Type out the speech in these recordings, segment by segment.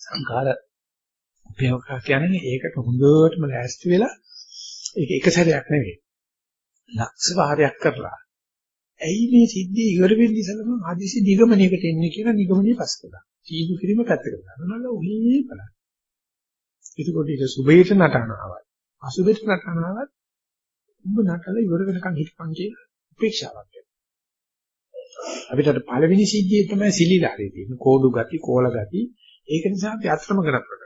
සංඛාර උපයෝග කියන්නේ ඒකට හොඳටම ලෑස්ති වෙලා ඒක එක සැරයක් නෙවෙයි. ලක්ෂ වාරයක් කරලා. ඇයි මේ සිද්ධිය ඉවර වෙන්නේ ඉතලම හදිසි නිගමනයකට එන්නේ කියලා නිගමනය පස් කළා. තීදු කිරීම පැත්තකට දානවා. නල ඔහේ බලන්න. එතකොට ඒක සුබේට නටනවාවත් අසුබේට නටනවාවත් උඹ නටලා ඉවර වෙනකන් හිටපන් කියලා උපේක්ෂාවක් වෙනවා. අපිට අර පළවෙනි සිද්ධියේ තමයි සිලිලාරේ තියෙන කෝඩු ගති, කෝල ගති. ඒක නිසා අපි අත්‍රම කරප්‍රක.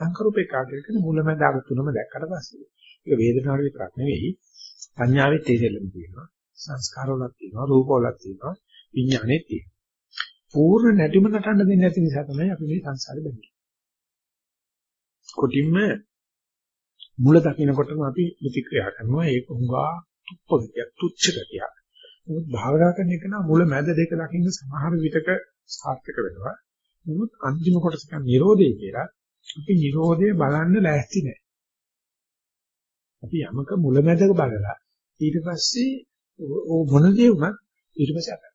සංකරුපේකා කියන මුලමඳාග තුනම දැක්කට පස්සේ ඒක වේදනාව විතරක් නෙවෙයි සංඥාවෙත් ඒ දෙල්ලම තියෙනවා. සංස්කාරවලක් තියෙනවා, රූපවලක් තියෙනවා, විඥානෙත් තියෙනවා. පූර්ණ නැතිම නටන්න දෙන්නේ නැති නිසා තමයි අපි මේ සංසාරේ බැඳෙන්නේ. කොටින්ම මුල දකින්නකොටම අපි ප්‍රතික්‍රියා කරනවා ඒක හුඟා තුප්පගතියක් තුච්ච ගතියක්. නමුත් භාවනා කරන එක නම් මුල මැද දෙක දකින්න සමහර විටක සාර්ථක වෙනවා. නමුත් අන්තිම කොටස කියන Nirodhe කියලා අපි Nirodhe බලන්න ලෑස්ති නැහැ. අපි යමක මුල මැදක බලලා ඊට පස්සේ ඕ මොන දේ වුණත් ඊට පස්සේ අපට.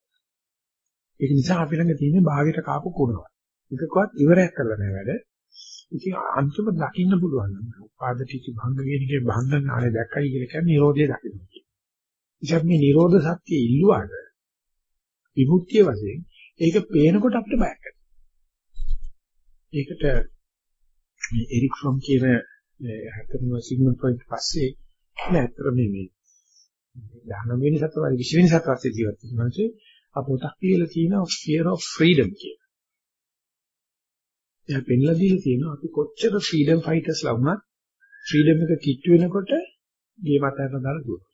ඒක නිසා අපි ළඟ තියෙන භාගයට කාපු කුණනවා. එකකවත් ඉවරයක් කරලා නැහැ වැඩ. ඉතින් අන්තිම දකින්න පුළුවන් නම් උපාද ටික භංග වේනිකේ භංග නාලේ දැක්කයි කියලා කියන්නේ Nirodhe දකින්න කියන. ඉතින් මේ Nirodha සත්‍ය ඉල්ලුවාට විමුක්තිය වශයෙන් ඒක පේනකොට අපිට බයක් ඒකට මේ එරික් ෆ්‍රොම් කියන හතරම සිග්මන්ඩ් ෆ්‍රොයිඩ් පස්සේ නෑතර මේ මේ 19 වෙනි සතවරි 20 වෙනි සතවර්ෂයේ ජීවත් වෙන මිනිස්සේ අපෝටක් කියලා තියෙනවා fear of freedom කියලා. එයා පෙන්ලා දීලා තියෙනවා අපි කොච්චර ෆ්‍රීඩම් ෆයිටර්ස්ලා වුණත් ෆ්‍රීඩම් එක කිට්ටු වෙනකොට ගේ මතයට දාලා දුවනවා.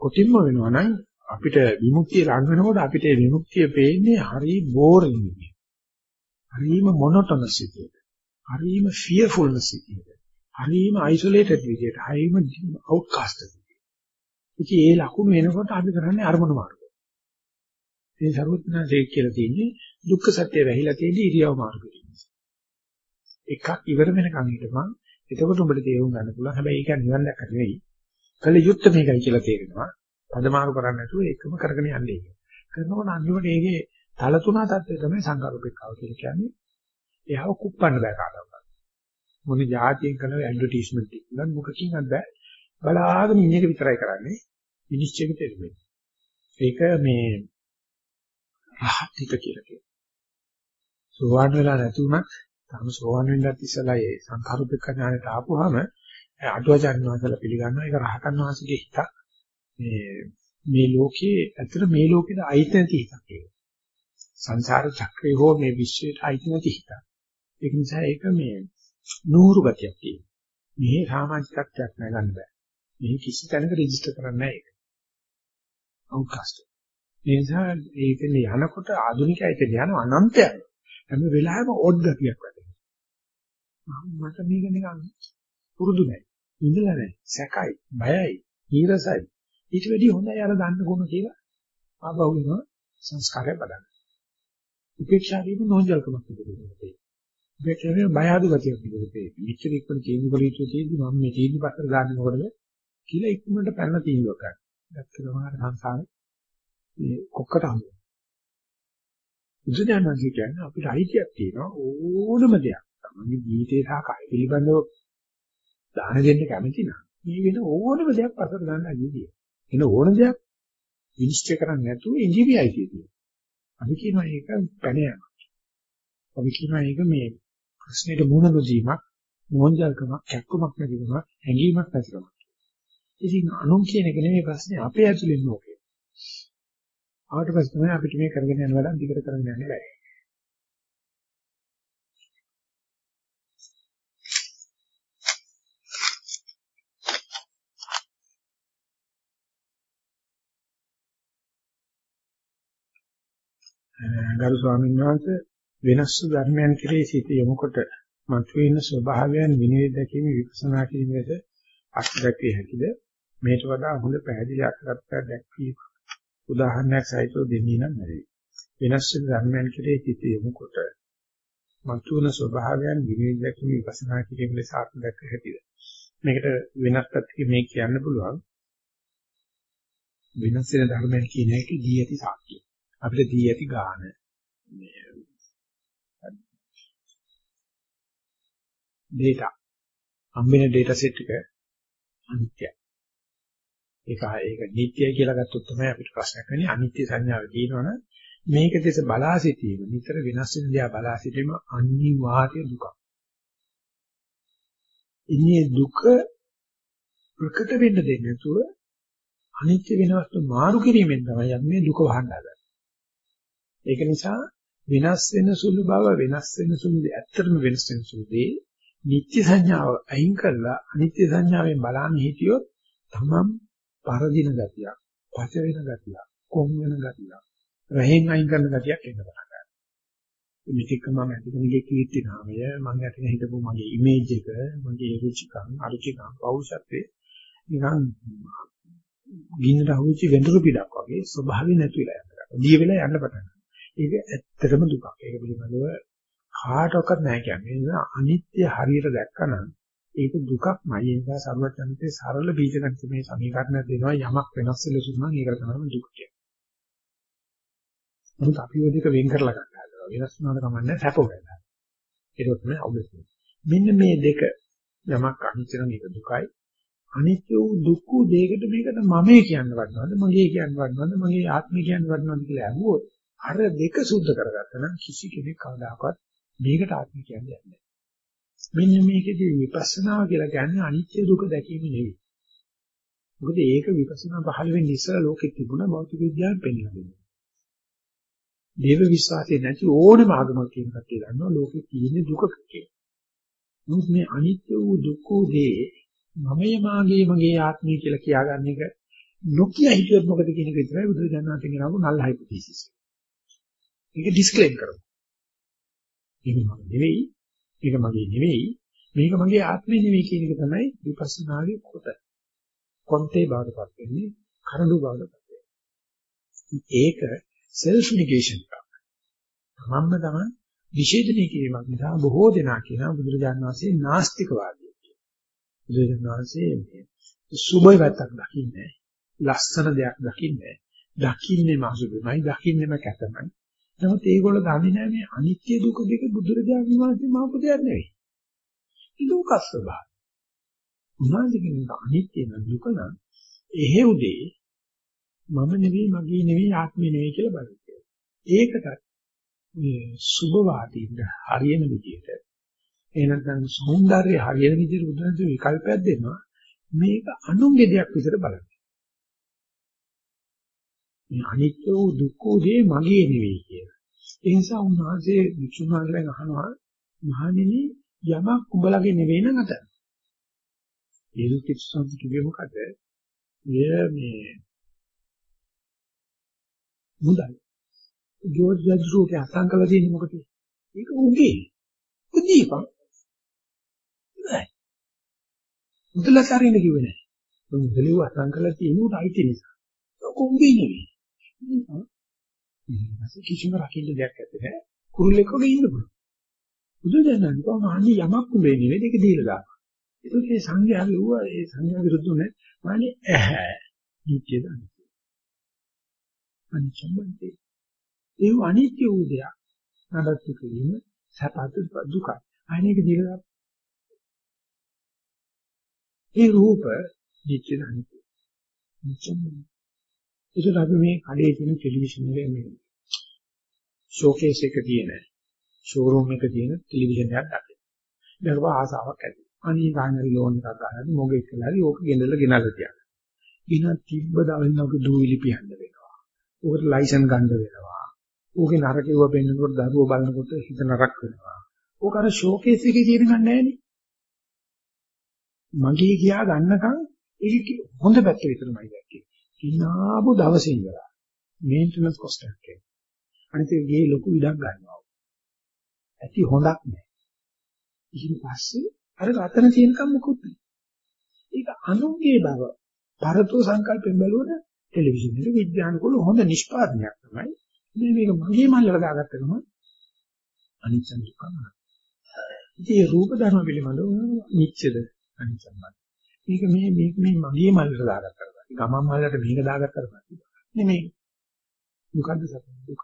කොටින්ම වෙනවා නම් අපිට විමුක්තිය ලඟ වෙනකොට අපිට මේ විමුක්තිය පේන්නේ හරි බෝරින් විදියට. හරිම මොනොටොනස් විදියට. හරිම ෆියර්ෆුල්නස් විදියට. හරිම අයිසොලේටඩ් විදියට. හරිම අවුට්කාස්ට් විදියට. ඉතින් ඒ ලකුණු එනකොට අපි කරන්නේ අරමුණු මාර්ගය. මේ සරුවත්නාසේ කියලා තියෙන්නේ දුක්ඛ සත්‍ය වැහිලා තියෙන්නේ ඉරියව් මාර්ගෙට. එකක් ඉවර වෙනකන් හිටපන්. එතකොට උඹට තේරුම් ගන්න පුළුවන්. හැබැයි ඒක නිවන් දැක්ක නෙවෙයි. කල යුත්ත මේකයි කියලා තේරෙනවා. පදමාරු කරන්නේ නැතුව ඒකම කරගෙන යන්නේ. කරනකොට අන්තිමට ඒකේ තල තුනා තත්ත්වය තමයි සංකාරූපේක්ඛාව කියලා කියන්නේ. එයාව කුප්පන්න බෑ කාටවත්. මොන જાතියෙන් කරන ඇඩ්වර්ටයිස්මන්ට් එක නම් මොකකින්වත් බෑ. බලාගෙන ඉන්න එක විතරයි කරන්නේ. විනිශ්චයකට එන්නේ. ඒක මේ රහත් හිත කියලා කියනවා. සෝවාන් වෙලා නැති වුණත් තාම සෝවාන් වෙන්නත් ඉස්සලා ඒ සංඛාරුපික ඥානයට ආපුවාම අටුවචාන් වහන්සේලා පිළිගන්නවා ඒක රහතන් වහන්සේගේ හිත මේ මේ ලෝකයේ ඇත්තට මේ ලෝකෙට අයිති නැති හිතක් ඒක. සංසාර චක්‍රේ හෝ මේ විශ්වයට අයිති නැති හිතක්. ඒක නිසා ඒක මේ නూరు ගතියක් තියෙනවා. මේ සමාජිකත්වයක් නෑ ගන්න බෑ. මේ කිසි තැනක රෙජිස්ටර් කරන්නේ නෑ ඒක. අවුට්කාස්ට්. ඒ නිසා ඒකෙන් යනකොට ආධුනිකයිට යන අනන්තයක්. හැම වෙලාවෙම ඔඩ් ගතියක් වැඩෙනවා. මට මේක නිකන් පුරුදු නැහැ. ඉඳලා නැහැ. සැකයි, බයයි, ඊරසයි. ඊට වැඩිය හොඳයි අර දන්න ගුණ කියලා ආපහු වෙනවා සංස්කාරය බලන්න. උපේක්ෂා වීම නෝන්ජල්කමක් විදිහට. උපේක්ෂාවේ බය අඩු ගතියක් විදිහට. මෙච්චර ඉක්මන තීන්දුව කළ යුතු තියෙද්දි මම මේ තීන්දුව පස්සට දාන්නේ මොකටද කියලා ඉක්මනට පැනන තීන්දුවක් ගන්න. දැක්ක ගමන් සංසාරේ මේ කොක්කට හම්බ වෙනවා. බුදුදහම කියන්නේ අපිට අයිතියක් තියෙනවා ඕනම දෙයක්. තමයි ජීවිතේ සහ කය පිළිබඳව දාන දෙන්න කැමති නම් මේ වෙන ඕනම දෙයක් පසට ගන්න අයිතිය. එන ඕන දෙයක් විනිශ්චය කරන්න නැතුව ඉංජිනේරි අයිතිය තියෙනවා. අපි කියනවා ඒක පැන යනවා. අපි කියනවා ඒක මේ ප්‍රශ්නෙට මුහුණ නොදීමක්, මොහොන්ජල්කමක්, කැක්කමක් නැතිකමක්, හැඟීමක් නැතිකමක්. ඉතින් අනුන් කියන එක නෙමෙයි ප්‍රශ්නේ අපේ ඇතුලෙන් ඕකේ. ආවට පස්සේ තමයි අපිට මේ කරගෙන යන වැඩ දිගට කරගෙන යන්න බැහැ. ගරු ස්වාමීන් වහන්සේ වෙනස් ධර්මයන් කෙරෙහි සිත යොමුකොට මතුවෙන ස්වභාවයන් විනිවිද දැකීම විපස්සනා කිරීමේද අත්දැකිය හැකිද? මේට වඩා හොඳ පැහැදිලි අර්ථකථනයක් දැක්වීම උදාහරණයක් සහිතව දෙන්නේ නම් බැරි. වෙනස් ධර්මයන් කෙරෙහි සිත යොමුකොට මතුවන ස්වභාවයන් විනිවිද දැකීම විපස්සනා කිරීම ලෙස අත්දැක හැකිද? මේකට වෙනස් පැත්තකින් මේ කියන්න පුළුවන්. වෙනස් වෙන ධර්මයන් කියන එක දී ඇති සාක්ෂිය. අපිට දී ඇති ගාන මේ data. හම්බෙන data set එක අනිත්‍යයි. ඒක ඒක නිට්ටයයි කියලා ගත්තොත් තමයි අපිට ප්‍රශ්නයක් වෙන්නේ අනිත්‍ය සංඥාව කියනවනේ මේක දෙස බලා සිටීම නිතර වෙනස් වෙන දිහා බලා සිටීම අනිවාර්ය දුකක්. ඉන්නේ දුක ප්‍රකට වෙන්න දෙන්නේ නැතුව අනිත්‍ය වෙන වස්තු මාරු කිරීමෙන් තමයි අපි මේ දුක වහන්න හදන්නේ. ඒක නිසා වෙනස් වෙන සුළු බව වෙනස් වෙන සුළු ඇත්තටම වෙනස් වෙන සුළු දේ නිත්‍ය සංඥාව අයින් කරලා අනිත්‍ය සංඥාවෙන් බලන්න හිටියොත් තමම් පරදින ගතියක්, පච වෙන ගතියක්, කොම් වෙන ගතියක්, රහෙන් අයින් කරන ගතියක් එන්න පටන් ගන්නවා. මේක මම ඇතිකෙනගේ කීර්ති නාමය, මම ඇතිකෙන හිටපු මගේ ඉමේජ් එක, මගේ රුචිකම්, අරුචිකම්, පෞෂත්වයේ නිකන් ගින්නට අහුවෙච්ච වෙඬරු පිටක් වගේ ස්වභාවය නැති වෙලා යනවා. දිය වෙලා යන්න පටන් ගන්නවා. ඒක ඇත්තටම දුකක්. ඒක පිළිබඳව කාටවත් නැහැ කියන්නේ. ඒ නිසා අනිත්‍ය හරියට දැක්කනම් ඒක දුකක්මයි. ඒ නිසා සර්වඥන්තේ සරල බීජගණිත මේ සමීකරණ දෙනවා යමක් වෙනස් වෙලසු නම් ඒකට තමයි දුක කියන්නේ. නමුත් අපි ඔය දෙක වෙන් කරලා ගන්න හදනවා. වෙනස් වුණාට කමන්නේ සැප වෙනවා. ඒක තමයි අවුලක්. මෙන්න මේ දෙක යමක් අනිත්‍ය නම් ඒක දුකයි. අනිත්‍ය වූ දුක් වූ දෙයකට මේකට මමේ කියන්න වටනවද මගේ කියන්න වටනවද මගේ ආත්මය කියන්න වටනවද කියලා අහුවොත් අර දෙක සුද්ධ කරගත්තා නම් කිසි කෙනෙක් කවදාකවත් මේකට ආත්මය කියන්නේ නැහැ. මෙන්න මේකේදී විපස්සනාව කියලා කියන්නේ අනිත්‍ය දුක දැකීම නෙවෙයි. මොකද ඒක විපස්සනා පහළ වෙන්නේ ඉස්සර ලෝකෙත් තිබුණා භෞතික විද්‍යාවෙන් පෙන්නලා දෙනවා. දේව විශ්වාසය නැති ඕනම ආගමක් කියන කට්ටිය දන්නවා ලෝකේ තියෙන දුක කියලා. නමුත් මේ අනිත්‍ය වූ දුක් වූ දේ මමය මාගේ මගේ ආත්මය කියලා කියාගන්න එක නොකිය හිටියොත් මොකද කියන එක විතරයි බුදුරජාණන් වහන්සේ කියනවාම නල් හයිපොතීසිස්. ඒක ඩිස්ක්ලේම් කරමු. මේක මම නෙවෙයි, මේක මගේ නෙවෙයි, මේක මගේ ආත්මය නෙවෙයි කියන එක තමයි විපස්සනාවේ කොට. කොන්තේ බාඩපත් වෙන්නේ, කරඬු බාඩපත් වෙන්නේ. ඒක self negation එකක්. මම්ම තමයි විශේෂණය කිරීමක් නිසා බොහෝ දෙනා කියනවා බුදුරජාණන් වහන්සේ නාස්තිකවාදී කියලා. බුදුරජාණන් වහන්සේ මේ සුබයි වැත්තක් දකින්නේ ලස්සන දෙයක් දකින්නේ දකින්නේ මාසුබෙමයි දකින්නේම කැතමයි නමුත් ඒගොල්ලෝ දන්නේ නැහැ මේ අනිත්‍ය දුක දෙක බුදුරජාණන් වහන්සේ මහපු දෙයක් නෙවෙයි. දුක ස්වභාවය. උනාදී කියන අනිත්‍ය නම් දුක නම් එහෙව්දී මම නෙවෙයි මගේ නෙවෙයි ආත්මය නෙවෙයි කියලා බලන්න. ඒකට මේ සුභවාදීන් හරියන විදිහට එහෙනම් සෞන්දර්ය හරියන විදිහට බුදුන්සේ විකල්පයක් දෙනවා මේක අනුන්ගේ දෙයක් විදිහට බලන්න. මේ අනිත්‍ය වූ දුක්ඛ වූ දේ මගේ නෙවෙයි කියලා. ඒ නිසා උන්වහන්සේ විසුණුහන්සේගෙන් අහනවා මහණෙනි යමක් උඹලගේ නෙවෙයි නම් අත. යේසුස් ක්‍රිස්තුස් කිව්වේ මොකද? මෙය මේ මුදල්. ජෝර්ජ් ජජ්රුගේ අසංකල දෙන්නේ මොකද? ඒක උගේ. උදීපන්. නෑ. මුදලට අරින්න කිව්වේ නෑ. මුදලිව අසංකල තියෙන උට අයිති නිසා. ඔක උගේ නෙවෙයි. ඊපස්සේ කිසිම රකින්න දෙයක් නැත්තේ නෑ. කුරුල්ලෙක් වගේ ඉන්න පුළුවන්. බුදුදහම කොහොම අන්නේ යමක් උඹේ නෙවෙයි ඒක දීලා දානවා. ඒක ඒ සංඝයා ලුවා ඒ සංඝයා විරුද්ධුනේ මානේ ඇහැ. නිත්‍ය දන්නේ. අනිච්චම්බන්තේ. ඒ අනිත්‍ය වූ දෙයක් නඩත්තු කිරීම සපත දුකයි. අනේක දීලා ඒ රූප නිත්‍ය දන්නේ. නිච්චම්බන්තේ. ඒකට අපි මේ කඩේ තියෙන ටෙලිවිෂන් එකේ මේ ෂෝකේස් එක තියෙන ෂෝරූම් එක තියෙන ටෙලිවිෂන් එකක් දැක්කේ. දැකපුව ආසාවක් ඇති. අනේ කාණරි ලෝන් එකක් ගන්න මොගෙක් කියලා හරි ඕක ගෙනල්ලා ගෙනල්ලා තියන්න. ඊන තිබ්බ දවල්න ඔක දූවිලි පියන්න වෙනවා. ඕකට ලයිසන් ගන්න වෙනවා. ඕකේ නරකෙව පෙන්නකොට දරුවෝ බලනකොට හිත නරක වෙනවා. ඕක අර ෂෝකේස් එකේ තියෙන ගන්න නැහැ මගේ ගියා ගන්නකම් ඒක හොඳ පැත්ත විතරමයි දැක්කේ. කිනාපු දවසේ ඉඳලා මේන්ටනන්ස් කොස්ට් එකක් කියලා. අනිත් ඒ ගේ ලොකු ඉඩක් ගන්නවා. ඇති හොඳක් නෑ. ඊට පස්සේ අර අතන තියෙනකම් මොකුත් නෑ. ඒක අනුන්ගේ බව පරතෝ සංකල්පෙන් බැලුවොත් ටෙලිවිෂන් එකේ විද්‍යානුකූල හොඳ නිෂ්පාදනයක් තමයි. මේ මේක මගේ මල්ලට දාගත්ත ගමන් අනිත්‍ය දුක්ඛම. ඉතින් රූප ධර්ම පිළිබඳව නිච්චද අනිත්‍ය සම්බන්ධ. මේක මේ මේක මේ මගේ මල්ලට දාගත්තා. ගමන් මල්ලට මේක දාගත්තා පස්සේ නෙමෙයි. දුකද සත්‍ය දුක.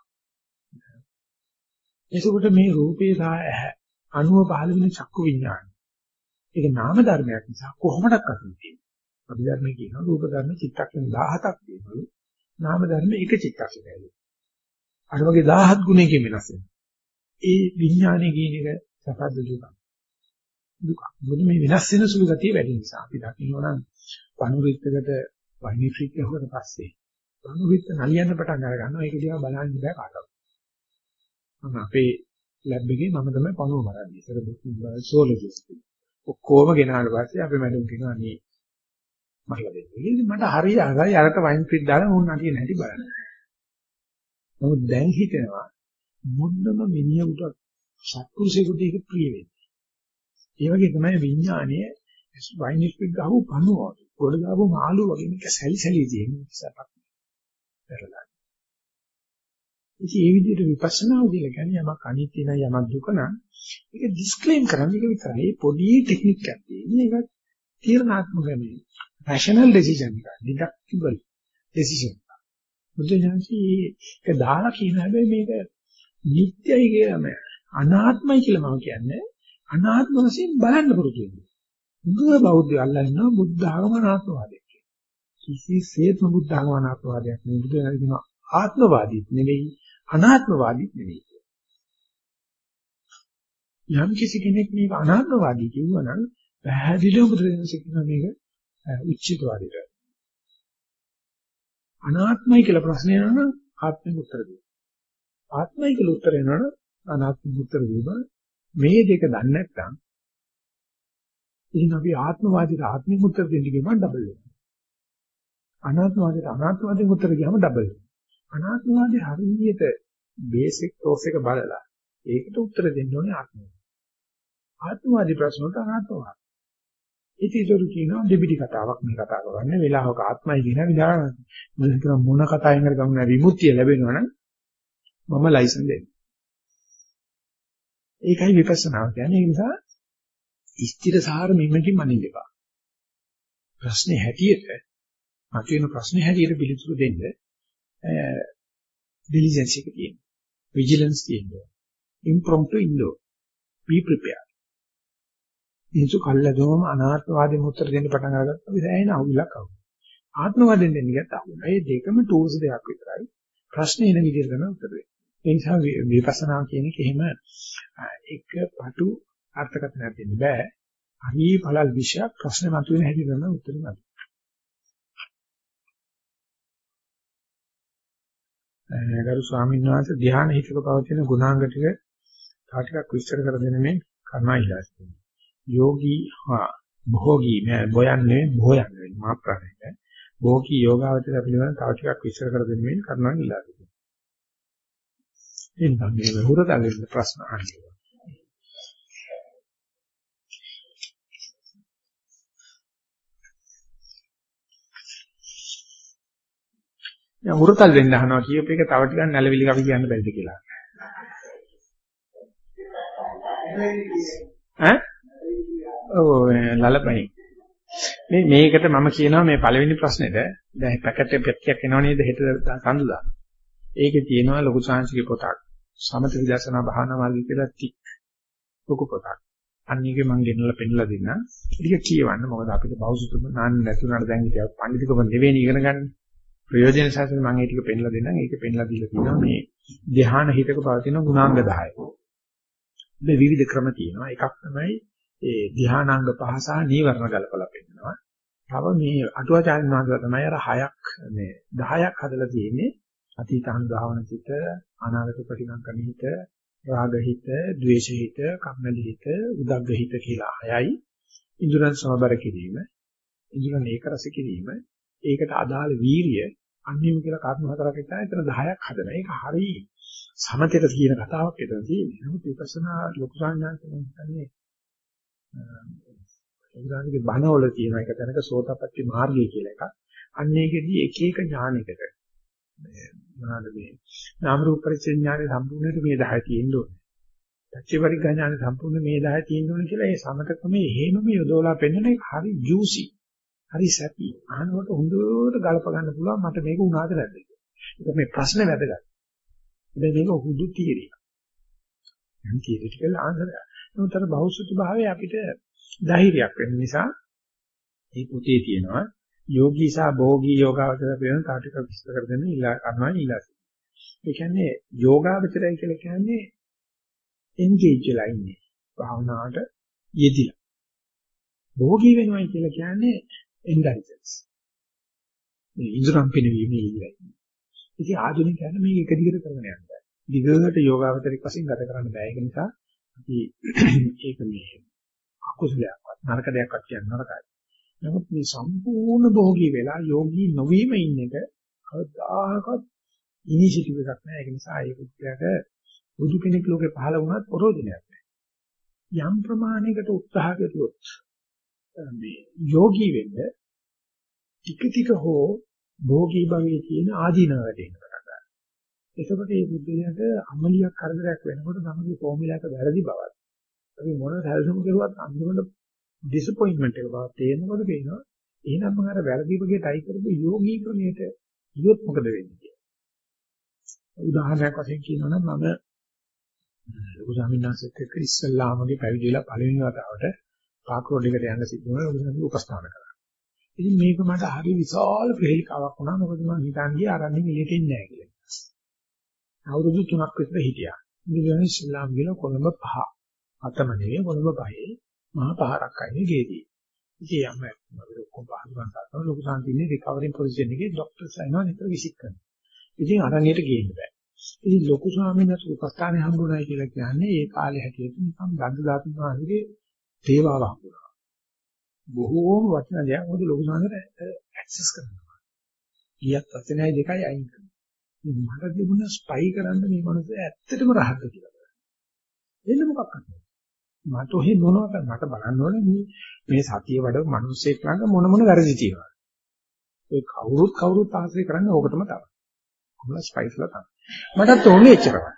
එතකොට මේ රූපේ සහ ඇහැ අණුව පහළ වෙන චක්කු විඥාන. ඒක නාම ධර්මයක් නිසා කොහොමඩක් අතුයි. අභිධර්මයේ කියනවා රූප ධර්ම චිත්තක්ෂණ 17ක් තියෙනවලු. නාම ධර්ම එක චිත්තක්ෂණයලු. අර වගේ 17 ගුණයකින් වෙනස් වෙනවා. ඒ විඥානයේ කියන එක සපද්ද දුක. දුක. මොකද මේ වෙනස් වෙන සුළු ගතිය වැඩි නිසා අපි දකින්නවා නම් පණුරිත්තකට වයිනිෆ්‍රික් ගහුවට පස්සේ පණුරිත්ත නලියන්න පටන් අර ගන්නවා ඒක දිහා බලන්න බෑ කාටවත්. මම අපේ ලැබ් එකේ මම තමයි පණුව මරන්නේ. ඒක සෝලොජිස්ට්. ඔක්කොම ගෙනාවට පස්සේ අපි මැඩම් කියනවා අනේ මරලා දෙන්න. ඉතින් මට හරි ආසයි අරට වයින් ෆ්‍රික් දාලා මුන් නැති නැති බලන්න. නමුත් දැන් හිතෙනවා මොන්නම මිනිහෙකුට සත්පුරුෂයෙකුට ඒක ප්‍රිය වෙන්නේ. ඒ වගේ තමයි විඥානයේ වයින් ෆ්‍රික් ගහපු පණුව වගේ. ගොඩ දාපු මාළු වගේ මේක සැලි සැලි තියෙන සපක්. පෙරලා. ඉතින් මේ විදිහට විපස්සනා කියලා කියන්නේ යමක් අනිත්‍ය නම් යමක් දුක නම් ඒක ඩිස්ක්ලේම් කරන්න එක විතරයි. පොඩි ටෙක්නික් එකක් තියෙන. ඒක තීරණාත්මක නෙමෙයි. rational decision එක. deductible decision. බුදුජානකී ඒක දාලා කියන හැබැයි මේක නිට්ටයයි කියලාම අනාත්මයි කියලා මම කියන්නේ අනාත්ම වශයෙන් බලන්න පුරුදු වෙන්න. බුදු බෞද්ධය අල්ලලා ඉන්නවා බුද්ධ ආගම අනාත්මවාදයක් කියලා. කිසිසේත්ම බුද්ධ ආගම අනාත්මවාදයක් නෙවෙයි. බුදුරජාණන් කියනවා ආත්මවාදීත් නෙවෙයි අනාත්මවාදීත් නෙවෙයි. යම් කිසි කෙනෙක් මේක අනාත්මවාදී කියනවා නම් පැහැදිලිවම බුදුරජාණන් කියනවා මේක උච්චිතවාදීට. අනාත්මයි කියලා ප්‍රශ්නේ නන ආත්මෙක උත්තර දෙන්න. ආත්මයි කියලා උත්තර එනවනම් අනාත්මෙක උත්තර දෙන්න. මේ දෙක දන්නේ නැත්නම් ඉතින් අපි ආත්මවාදීට ආත්මෙක උත්තර දෙන්න ගියම ඩබල් වෙනවා. අනාත්මවාදීට අනාත්මවාදීට උත්තර ගියම ඩබල් වෙනවා. අනාත්මවාදී හරියට බේසික් කෝස් එක බලලා ඒකට උත්තර දෙන්න ඕනේ ආත්මය. ආත්මවාදී ප්‍රශ්න වලට අනාත්මවාදී. ඉතින් කියනවා දෙබිඩි කතාවක් මේ කතා කරන්නේ වෙලාවක ආත්මයි කියන විදිහට මම හිතන මොන කතාවෙන් හරි ගමු නෑ විමුක්තිය ලැබෙනවනම් මම ලයිසන් දෙන්න. ඒකයි විපස්සනාව කියන්නේ ඒ නිසා ස්ථිරසාර මෙමකින් මනින්න එපා. ප්‍රශ්නේ හැටියට මතුවෙන ප්‍රශ්නේ හැටියට පිළිතුරු දෙන්න diligence එක තියෙනවා. vigilance තියෙනවා. impromptu ඉන්නෝ. be prepared. මිනිස්සු කල්ලාදෝම අනාත්මවාදී මුත්තර දෙන්න පටන් අරගත්තා. අපි සෑහෙන අවුලක් ආවා. ආත්මවාදයෙන් දෙන්න ගියත් අහුණා. මේ දෙකම ටූල්ස් දෙකක් විතරයි. ප්‍රශ්නේ එන විදිහට තමයි උත්තර දෙන්නේ. ඒ නිසා විපස්සනා කියන එක එහෙම එක පටු අර්ථකථනයක් දෙන්න බෑ. හරි බලල් විෂයක් ප්‍රශ්න මතුවෙන හැටි තමයි උත්තර දෙන්නේ. ගරු ස්වාමීන් වහන්සේ ධ්‍යාන හිතක පවතින ගුණාංග ටික තා ටිකක් විස්තර කර දෙන්න මේ කර්මයි ඉලාස්තියි. යෝගී හා භෝගී නෑ බොයන්නේ බොයන්නේ මා ප්‍රාණය. භෝගී යෝගාවචර පිළිබඳ තව ටිකක් විස්තර කර දෙන්න මේ කර්මයි ඉලාස්තියි. එන්න මේ හුරතලෙන් ප්‍රශ්න අහන්න. දැන් උරතල් වෙන්න අහනවා කියප එක තව ටිකක් නැලවිලි කවි කියන්න බැරිද කියලා. ඈ? ඔව් ලලපයි. මේ මේකට මම කියනවා මේ පළවෙනි ප්‍රශ්නෙට දැන් පැකට් එකක් එනව නේද හෙට සඳුදා. ඒකේ තියෙනවා ලොකු සාංශික පොතක්. සමත විදර්ශනා භාවනා මාර්ගය කියලා තික් ලොකු පොතක්. අන්නේක මම ගෙනලා පෙන්නලා දෙන්න. ටික කියවන්න මොකද අපිට බෞද්ධ නාන්න නැතුණාට දැන් ඉතින් පඬිතුකම නෙවෙයි ඉගෙන ගන්න. ප්‍රයෝජන සාසන මම ඒ ටික පෙන්ලා දෙන්නම්. ඒක පෙන්ලා දීලා තියෙනවා මේ ධ්‍යාන හිතක පවතින ගුණාංග 10. මේ විවිධ ක්‍රම තියෙනවා. එකක් තමයි ඒ ධ්‍යානාංග පහ සහ නීවරණ ගලපලා පෙන්නනවා. තව මේ අටුවාචාර්යන් වහන්සේලා තමයි අර හයක් මේ 10ක් හදලා තියෙන්නේ. අතීත අනුධාවන චිත, අනාගත ප්‍රතිගංකන හිත, රාග හිත, ද්වේෂ හිත, කම්මැලි හිත, උදග්ග හිත කියලා හයයි. ඉන්ද්‍රයන් සමබර කිරීම, ඉන්ද්‍රයන් ඒක රස කිරීම, ඒකට අදාළ වීරිය අන්‍යම කියලා කර්ම හතරක් එක්ක එතන 10ක් හදන. ඒක හරි සමතේට කියන කතාවක් එතන තියෙන්නේ. නමුත් විපස්සනා ලොකු සංඥාන්තම හිතන්නේ උදාහරණයක් බණවල තියෙන එක තැනක සෝතපට්ටි මාර්ගය කියලා එකක්. අන්න ඒකෙදී එක එක ඥානයකට මොනවාද මේ නාම රූප පරිච්ඡේඥානේ සම්පූර්ණයට මේ 10 තියෙන්න ඕනේ. පච්චේ පරිඥානේ සම්පූර්ණ මේ 10 තියෙන්න ඕනේ කියලා ඒ සමතකමේ හේමම යොදවලා පෙන්වන එක හරි ජූසි. හරි සැපි. අහනකොට හොඳට ගලප ගන්න පුළුවන් මට මේක උනාද නැද්ද කියලා. ඒක මේ ප්‍රශ්නේ වැදගත්. හැබැයි මේක හුදු තීරිය. නම් තීරිය ටිකල ආන්සර්. නමුත් අර බහුසුත භාවයේ අපිට ධෛර්යයක් වෙන නිසා මේ පොතේ තියෙනවා යෝගී සහ භෝගී යෝගාවචර කියන තා ටික විස්තර කර දෙන්න ඉලා කරනවා ඊළඟ. ඒ කියන්නේ යෝගාවචරය කියලා කියන්නේ එන්ගේජ් වෙලා ඉන්නේ. භාවනාවට යෙදිලා. භෝගී වෙනවයි කියලා කියන්නේ එන්ඩයිසස්. මේ ඉන්ද්‍රම් පිනවීමේ ඉන්නේ. ඉතින් ආධුනිකයන් මේක එක දිගට කරගෙන යනවා. දිගට යෝගාවචරික වශයෙන් ගත කරන්න බෑ. ඒක නිසා අපි ඒක මේ අකුසලයක්වත් නරක දෙයක්වත් කියන්න නරකයි. නමුත් මේ සම්පූර්ණ භෝගී වෙලා යෝගී නොවීම ඉන්න එක කවදාකවත් ඉනිෂියටිව් එකක් නෑ. ඒක නිසා ඒක උත්තරයට බුදු කෙනෙක් ලෝකේ පහළ වුණත් ප්‍රෝජනයක් නෑ. යම් ප්‍රමාණයකට උත්සාහ කළොත් මේ යෝගී වෙන්න ටික ටික හෝ භෝගී භවයේ තියෙන ආදීනව වැඩෙන්න පටන් ගන්නවා. එතකොට මේ බුද්ධයාට අමලියක් කරදරයක් වෙනකොට තමයි ෆෝමියුලා එක වැරදි බවක්. අපි මොන සැලසුම් කරුවත් අන්තිමට ඩිසපොයින්ට්මන්ට් එක බව තේරෙනකොට පේනවා එහෙනම් මම අර වැරදි වගේ ටයි කරපු යෝගී ක්‍රමයට ඉවොත් මොකද වෙන්නේ කියලා. උදාහරණයක් වශයෙන් කියනවා නම් මම ලොකු ස්වාමීන් වහන්සේත් එක්ක ඉස්සල්ලාමගේ පැවිදිලා පළවෙනි වතාවට පාක් රෝඩ් එකට යන්න සිද්ධ වුණා ලොකු ස්වාමීන් උපස්ථාන කරා. ඉතින් මේක මට හරි විශාල ප්‍රහේලිකාවක් වුණා මොකද මම හිතන්නේ ආරන්නේ එළියට එන්නේ නැහැ කියලා. අවුරුදු 3ක් විතර හිටියා. ඉතින් ඉස්ලාම් ගිල කොළඹ පහ. අතම නෙවෙයි කොළඹ පහේ මහා පහරක් අයිනේ ගේදී. ඉතින් යම් මම ඔක්කොම පහසුකම් ගන්නවා ලොකු සාන්තිනේ රිකවරින් පොසිෂන් එකේ ડોක්ටර්ස් අයනවා නිතර විසිට කරනවා. ඉතින් අරණියට ගේන්න බෑ. ඉතින් ලොකු ස්වාමීන් වහන්සේ උපස්ථානේ හම්බුනායි කියලා කියන්නේ ඒ කාලේ හැටියට නිකම් ගන්ධ ධාතු මහන්සියගේ තේවාව හම්බුනා. බොහෝම වටිනා දෙයක් මොකද ලොකු ස්වාමීන්ට ඇක්සස් කරනවා. ඊයත් වචනයි දෙකයි අයින් කරනවා. මට තිබුණ ස්පයි කරන්න මේ මනස ඇත්තටම රහත් කියලා. එන්න මොකක්ද? මට ඔහි මොනවද මට බලන්න ඕනේ මේ මේ සතිය වඩ මිනිස්සෙක් ළඟ මොන මොන වැරදි තියෙනවද? ඒ කවුරුත් කවුරුත් ආශ්‍රය කරන්නේ ඕකටම තමයි. කොහොමද ස්පයිස්ලා තමයි. මටත් ඕනේ එච්චරයි.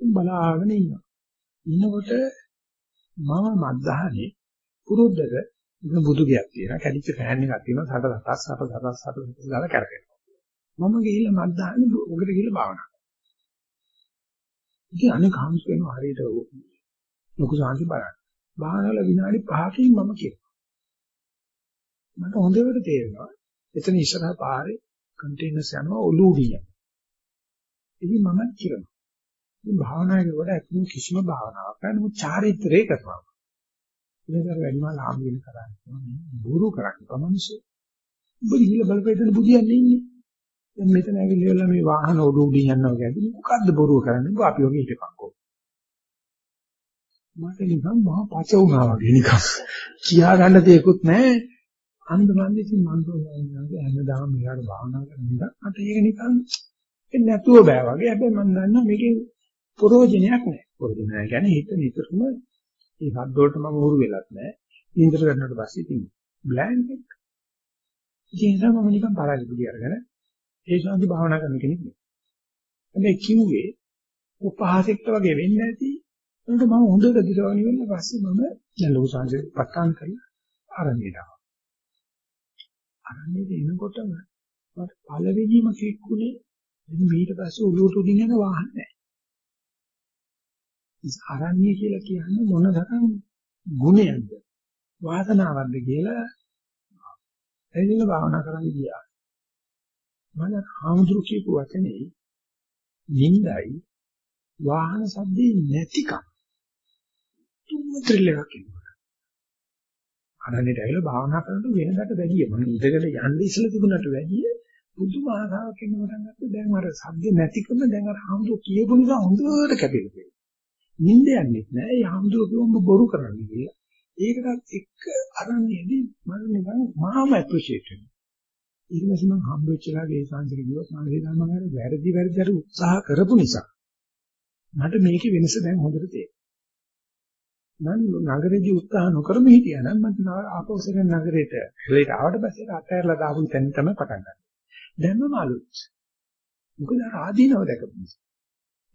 බලාගෙන ඉන්නවා. ඉන්නකොට මම මද්දහනේ පුරුද්දක ඉතින් බුදු ගයක් තියෙනවා. කැඩිච්ච ෆෑන් එකක් තියෙනවා. සට සටස් සට සටස් සට දාලා කරගෙනවා. මම ගිහිල්ලා මද්දහනේ උගට ගිහිල්ලා භාවනා කරනවා. ඉතින් අනේ කාම්ස් වෙනවා හරියට ලොකු සාංශි බලන්න. භාවනාවල විනාඩි 5කින් මම කියනවා. මට හොඳට තේරෙනවා. එතන ඉස්සරහ පාරේ කන්ටේනර්ස් යනවා ඔලුඩිය. ඉතින් මම කියනවා. ඉතින් භාවනාවේ වඩා අකුණු කිසිම භාවනාවක් නැහැ. නමුත් චාරිත්‍රේ කරනවා. ඉතින් වැඩිමල් ආම් වෙන කරන්නේ. බොරු කරන්නේ කොහොමද? ඔබ ගිහිල්ලා බලපෑදෙන බුදියන්නේ ඉන්නේ. දැන් මෙතන ඇවිල්ලා මේ වාහන උඩ උඩින් යනවා කියන්නේ මොකද්ද බොරුව කරන්නේ? ඔබ අපි වගේ හිටපන්කෝ. මට නිකන් මහා පච වුණා වගේ නිකන්. කියා ගන්න දෙයක්වත් නැහැ. අන්දමන්දි ඉතින් මම කියන්නේ හැමදාම මෙයාට භාවනා කරන නිසා මට ඒක නිකන් නැතුව බෑ වගේ. හැබැයි මම දන්නවා මේකේ ප්‍රයෝජනයක් නැහැ. ප්‍රයෝජනය කියන්නේ හිත නිතරම මේ සද්ද වලට මම උරු වෙලත් නැහැ. ඉන්දර කරනකොට පස්සේ ඉතින් බ්ලැන්ක් එක. ඉතින් ඒ නිසා මම නිකන් පරාජිතයි අරගෙන ඒ ශාන්ති භාවනා කරන කෙනෙක් නෙවෙයි. හැබැයි කිව්වේ උපහාසෙක්ට වගේ වෙන්නේ නැති එතකොට මම හොඳට දිරවගෙන ඉන්න පස්සේ මම දැන් ලොකු සංජය පටන් කරලා ආරම්භයට ආවා. ආරම්භයේ එනකොටම මට පළවෙනිම කික්කුනේ ඉතින් ඊට පස්සේ ඔළුවට උඩින් යන වාහන නැහැ. ආරණ්‍ය කියලා කියන්නේ මොන තරම් ගුණයක්ද වාසනාවක්ද කියලා එදින භාවනා කරන්න ගියා. මම හාමුදුරු කියපු වචනේ නින්දයි වාහන සද්දේ නැතිකම තුන්ම ත්‍රිල් එකක් එනවා. අනන්‍යයට ඇවිල්ලා භාවනා කරනකොට වෙනකට වැඩිය මම ඉඳගෙන යන්න ඉස්සලා තිබුණට වැඩිය පුදුම ආසාවක් එන්න පටන් ගත්තා. දැන් අර සද්ද නැතිකම දැන් අර හම්දු කියපු නිසා හොඳට කැපිලා තියෙනවා. නිින්ද යන්නේ නැහැ. ඒ හම්දු කිව්වම බොරු කරන්නේ කියලා. ඒකටත් එක්ක අරන්නේදී මම නිකන් මහාම ඇප්‍රීෂিয়েට් වෙනවා. ඊට පස්සේ මම හම්බෙච්චලා ගේ සංසිරි ගියොත් මම හිතනවා මම අර වැරදි වැරදි අර උත්සාහ කරපු නිසා මට මේකේ වෙනස දැන් හොඳට තේරෙනවා. මම නගරේදී උත්සාහ නොකරම හිටියා නම් මම ආපෞසරෙන් නගරේට එළියට ආවට පස්සේ අතහැරලා දාපු තැන තමයි පටන් ගන්නේ. දැන්ම අලුත්. මොකද ආදීනව දැකපු නිසා.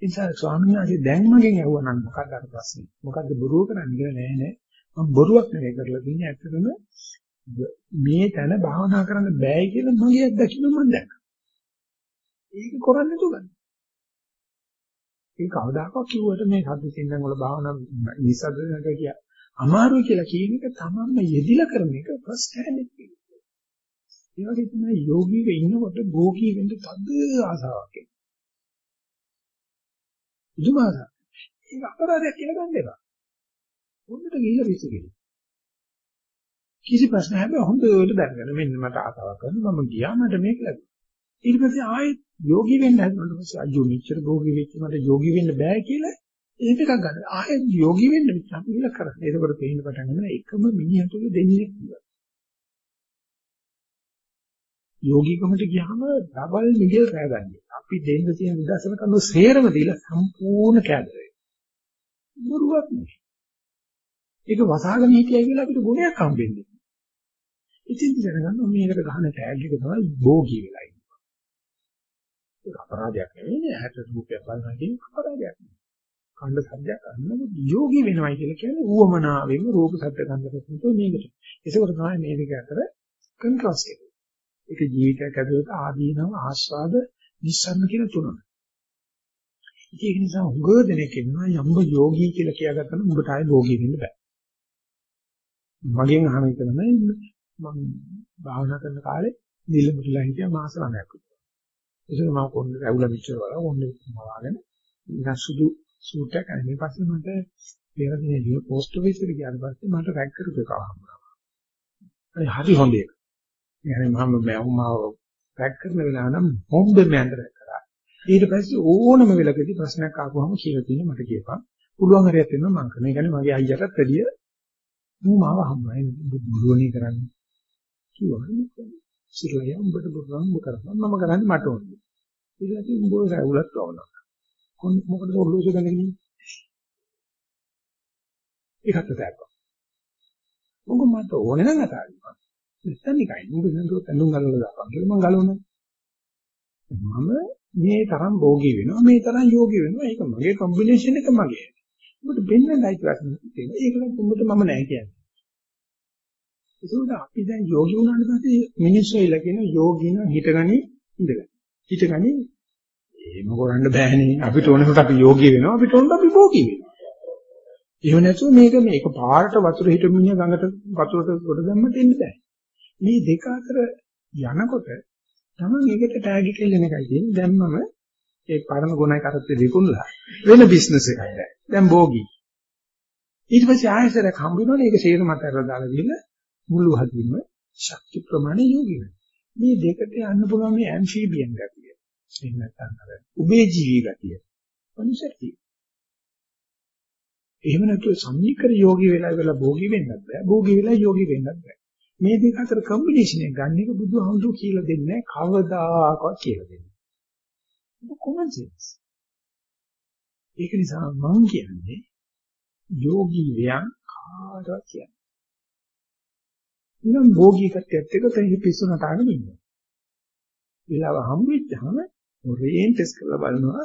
ඒ නිසා ස්වාමීන් වහන්සේ දැන් මගෙන් ඇහුවා නම් මොකක්ද අර ප්‍රශ්නේ? මොකද්ද බොරුව කරන්නේ කියලා නෑ නෑ. මම බොරුවක් නෙවෙයි කරලා තියන්නේ ඇත්තටම මේ තැන භාවනා කරන්න බෑ කියලා මගේ අත්දැකීම මම දැක්කා. ඒක කරන්නේ තුගන්නේ. ඒ කවදාකවත් කිව්වට මේ සද්ද සින්නම් වල භාවනා නිසද්ද නැත කිය අමාරුයි කියලා කියන එක තමන්ම යෙදිලා කරන එක ෆස්ට් හෑන්ඩ් එක. ඒ වගේ තමයි යෝගීව ඉන්නකොට භෝගී වෙන්න තද ආසාවක් එන්නේ. දුමාසා. ඒක අපරාධයක් කියලා ගන්න එපා. හොඳට ගිහිල්ලා විශ්සකෙලි. කිසි ප්‍රශ්න හැබැයි හොඳට දැනගන්න මෙන්න මට ආසාවක් කරනවා මම ගියා මට මේක ලැබුණා. ඊට පස්සේ ආයෙත් යෝගී වෙන්න හදනකොට පස්සේ අයියෝ මෙච්චර භෝගී වෙච්ච මට යෝගී වෙන්න බෑ කියලා ඒක එකක් ගන්න. ආයෙත් යෝගී වෙන්න අපි කියලා කරන්නේ. ඒකවල පේන්න පටන් ගන්න එකම මිනිහතුල දෙන්නේ කියලා. යෝගීකමට ගියාම ඩබල් මිඩල් රැගන්නේ. අපි දෙන්න තියෙන විදර්ශන කරන සේරම දීලා සම්පූර්ණ කැදරේ. බොරුවක් නෙවෙයි. ඒක වසහාගෙන හිටියයි කියලා අපිට ගුණයක් හම්බෙන්නේ. ඉතින් දැනගන්න මේකට ගහන ටැග් එක තමයි භෝගී වෙලා ඉන්නේ. ඒක අපරාධයක් නෙවෙයි. ඇහැට රූපයක් බලනවා කියන අපරාධයක් නෙවෙයි. කණ්ඩ සද්දයක් අන්නම යෝගී වෙනවයි කියලා කියන්නේ ඌවමනාවෙම රූප සද්ද ගන්ධ රසන්තෝ මේකට. ඒකවල තමයි මේ දෙක අතර කන්ට්‍රාස්ට් එක. ඒක ජීවිතයක් ඇතුළත ආදීනව ආස්වාද නිස්සන්න කියන තුනම. ඒක නිසා උගව දෙනෙක් ඉන්නවා යම්බ යෝගී කියලා කියාගත්තම උඹට ආයේ භෝගී වෙන්න බෑ. මගෙන් අහන එක තමයි මම භාවනා කරන කාලේ නිලමුටලා හිටියා මාස 9ක් විතර. ඒක මම කොන්නේ රැවුලා මිච්චර වල කොන්නේ මවාගෙන නිකන් සුදු සූට් එකක් අරගෙන පස්සේ මට පෙරදිනේ පෝස්ට් ඔෆිස් එකට ගියාට පස්සේ මට රැක් කරපු එකක් හම්බුණා. ඒ හරි හොඳ එක. يعني මම මම රැක් කරන වෙලාව නම් හොම්බෙන් මෑන්ද රැක් කරා. ඊට පස්සේ ඕනම වෙලකදී ප්‍රශ්නයක් ආවම කියලා තියෙන මට කියපන්. පුළුවන් හරියක් වෙනවා මම කරන. ඒ කියන්නේ මගේ අයියටත් වැඩිය මූ මාව හම්බයි බුදුවණී කරන්නේ. කිව්වා. සිරලිය උඹට බුදුන් උඹ කරනවා මම කරන්නේ මට ඕනේ. ඊට පස්සේ උඹ රැවුලත් වවනවා. කොන් මොකටද ඔල්ලෝසු ගන්නේ? ඒකට දැක්කා. මොකද මට ඕනේ නම් අතාරිනවා. නැත්නම් නිකයි. උඹ නේද තඳුන් ගලවලා දාපන් කියලා මම ගලවනවා. මම මේ තරම් භෝගී වෙනවා මේ තරම් යෝගී වෙනවා ඒක මගේ කොම්බිනේෂන් එක මගේ. උඹට බෙන්නයි ප්‍රශ්න තියෙනවා. ඒකත් උඹට මම නැහැ කියන්නේ. ඒකෝට අපි දැන් යෝගී වුණාට පස්සේ මිනිස්සු ඉල කියන යෝගී නම් හිතගනි ඉඳගනි. හිතගනි එහෙම කරන්න බෑනේ. අපිට ඕනකට අපි යෝගී වෙනවා. අපිට ඕනට අපි භෝගී වෙනවා. එහෙම නැතුව මේක මේක පාරට වතුර හිටමිනිය ගඟට වතුරට කොට දැම්මට එන්න බෑ. මේ දෙක අතර යනකොට තමයි ඒකට ටැග් එක එල්ලෙන එකයි තියෙන්නේ. දැන් මම ඒ පරණ ගුණයි කරත්තේ විකුණලා වෙන බිස්නස් එකක් දැන්. දැන් භෝගී. ඊට පස්සේ ආයෙසරක් හම්බ වෙනවනේ ඒක ෂේර මත අරලා දාලා ගිහලා මුළු හදින්ම ශක්ති ප්‍රමාණය යෝගී වෙනවා. මේ දෙකට යන්න පුළුවන් මේ ඇම්ෆීබියන් ගතිය. එහෙම නැත්නම් අර උභේ ජීවී ගතිය. මනුෂ්‍යත්වය. එහෙම නැතුව සම්නිකර යෝගී වෙලා වෙලා භෝගී වෙන්නත් බෑ. භෝගී වෙලා යෝගී වෙන්නත් බෑ. මේ දෙක අතර කම්බිනේෂන් එක ගන්න එක බුදුහාමුදුරුවෝ කියලා දෙන්නේ කවදාකවත් කියලා දෙන්නේ. ඒක කොමන් සෙන්ස්. ඒක නිසා මම කියන්නේ යෝගී වයන් කාටවත් කියන්නේ. ඉතින් භෝගී කට්‍යත් එක තේ පිස්සු නටාගෙන ඉන්නවා. වෙලාව හම්බ වෙච්චාම ඔරේන් ටෙස්ට් කරලා බලනවා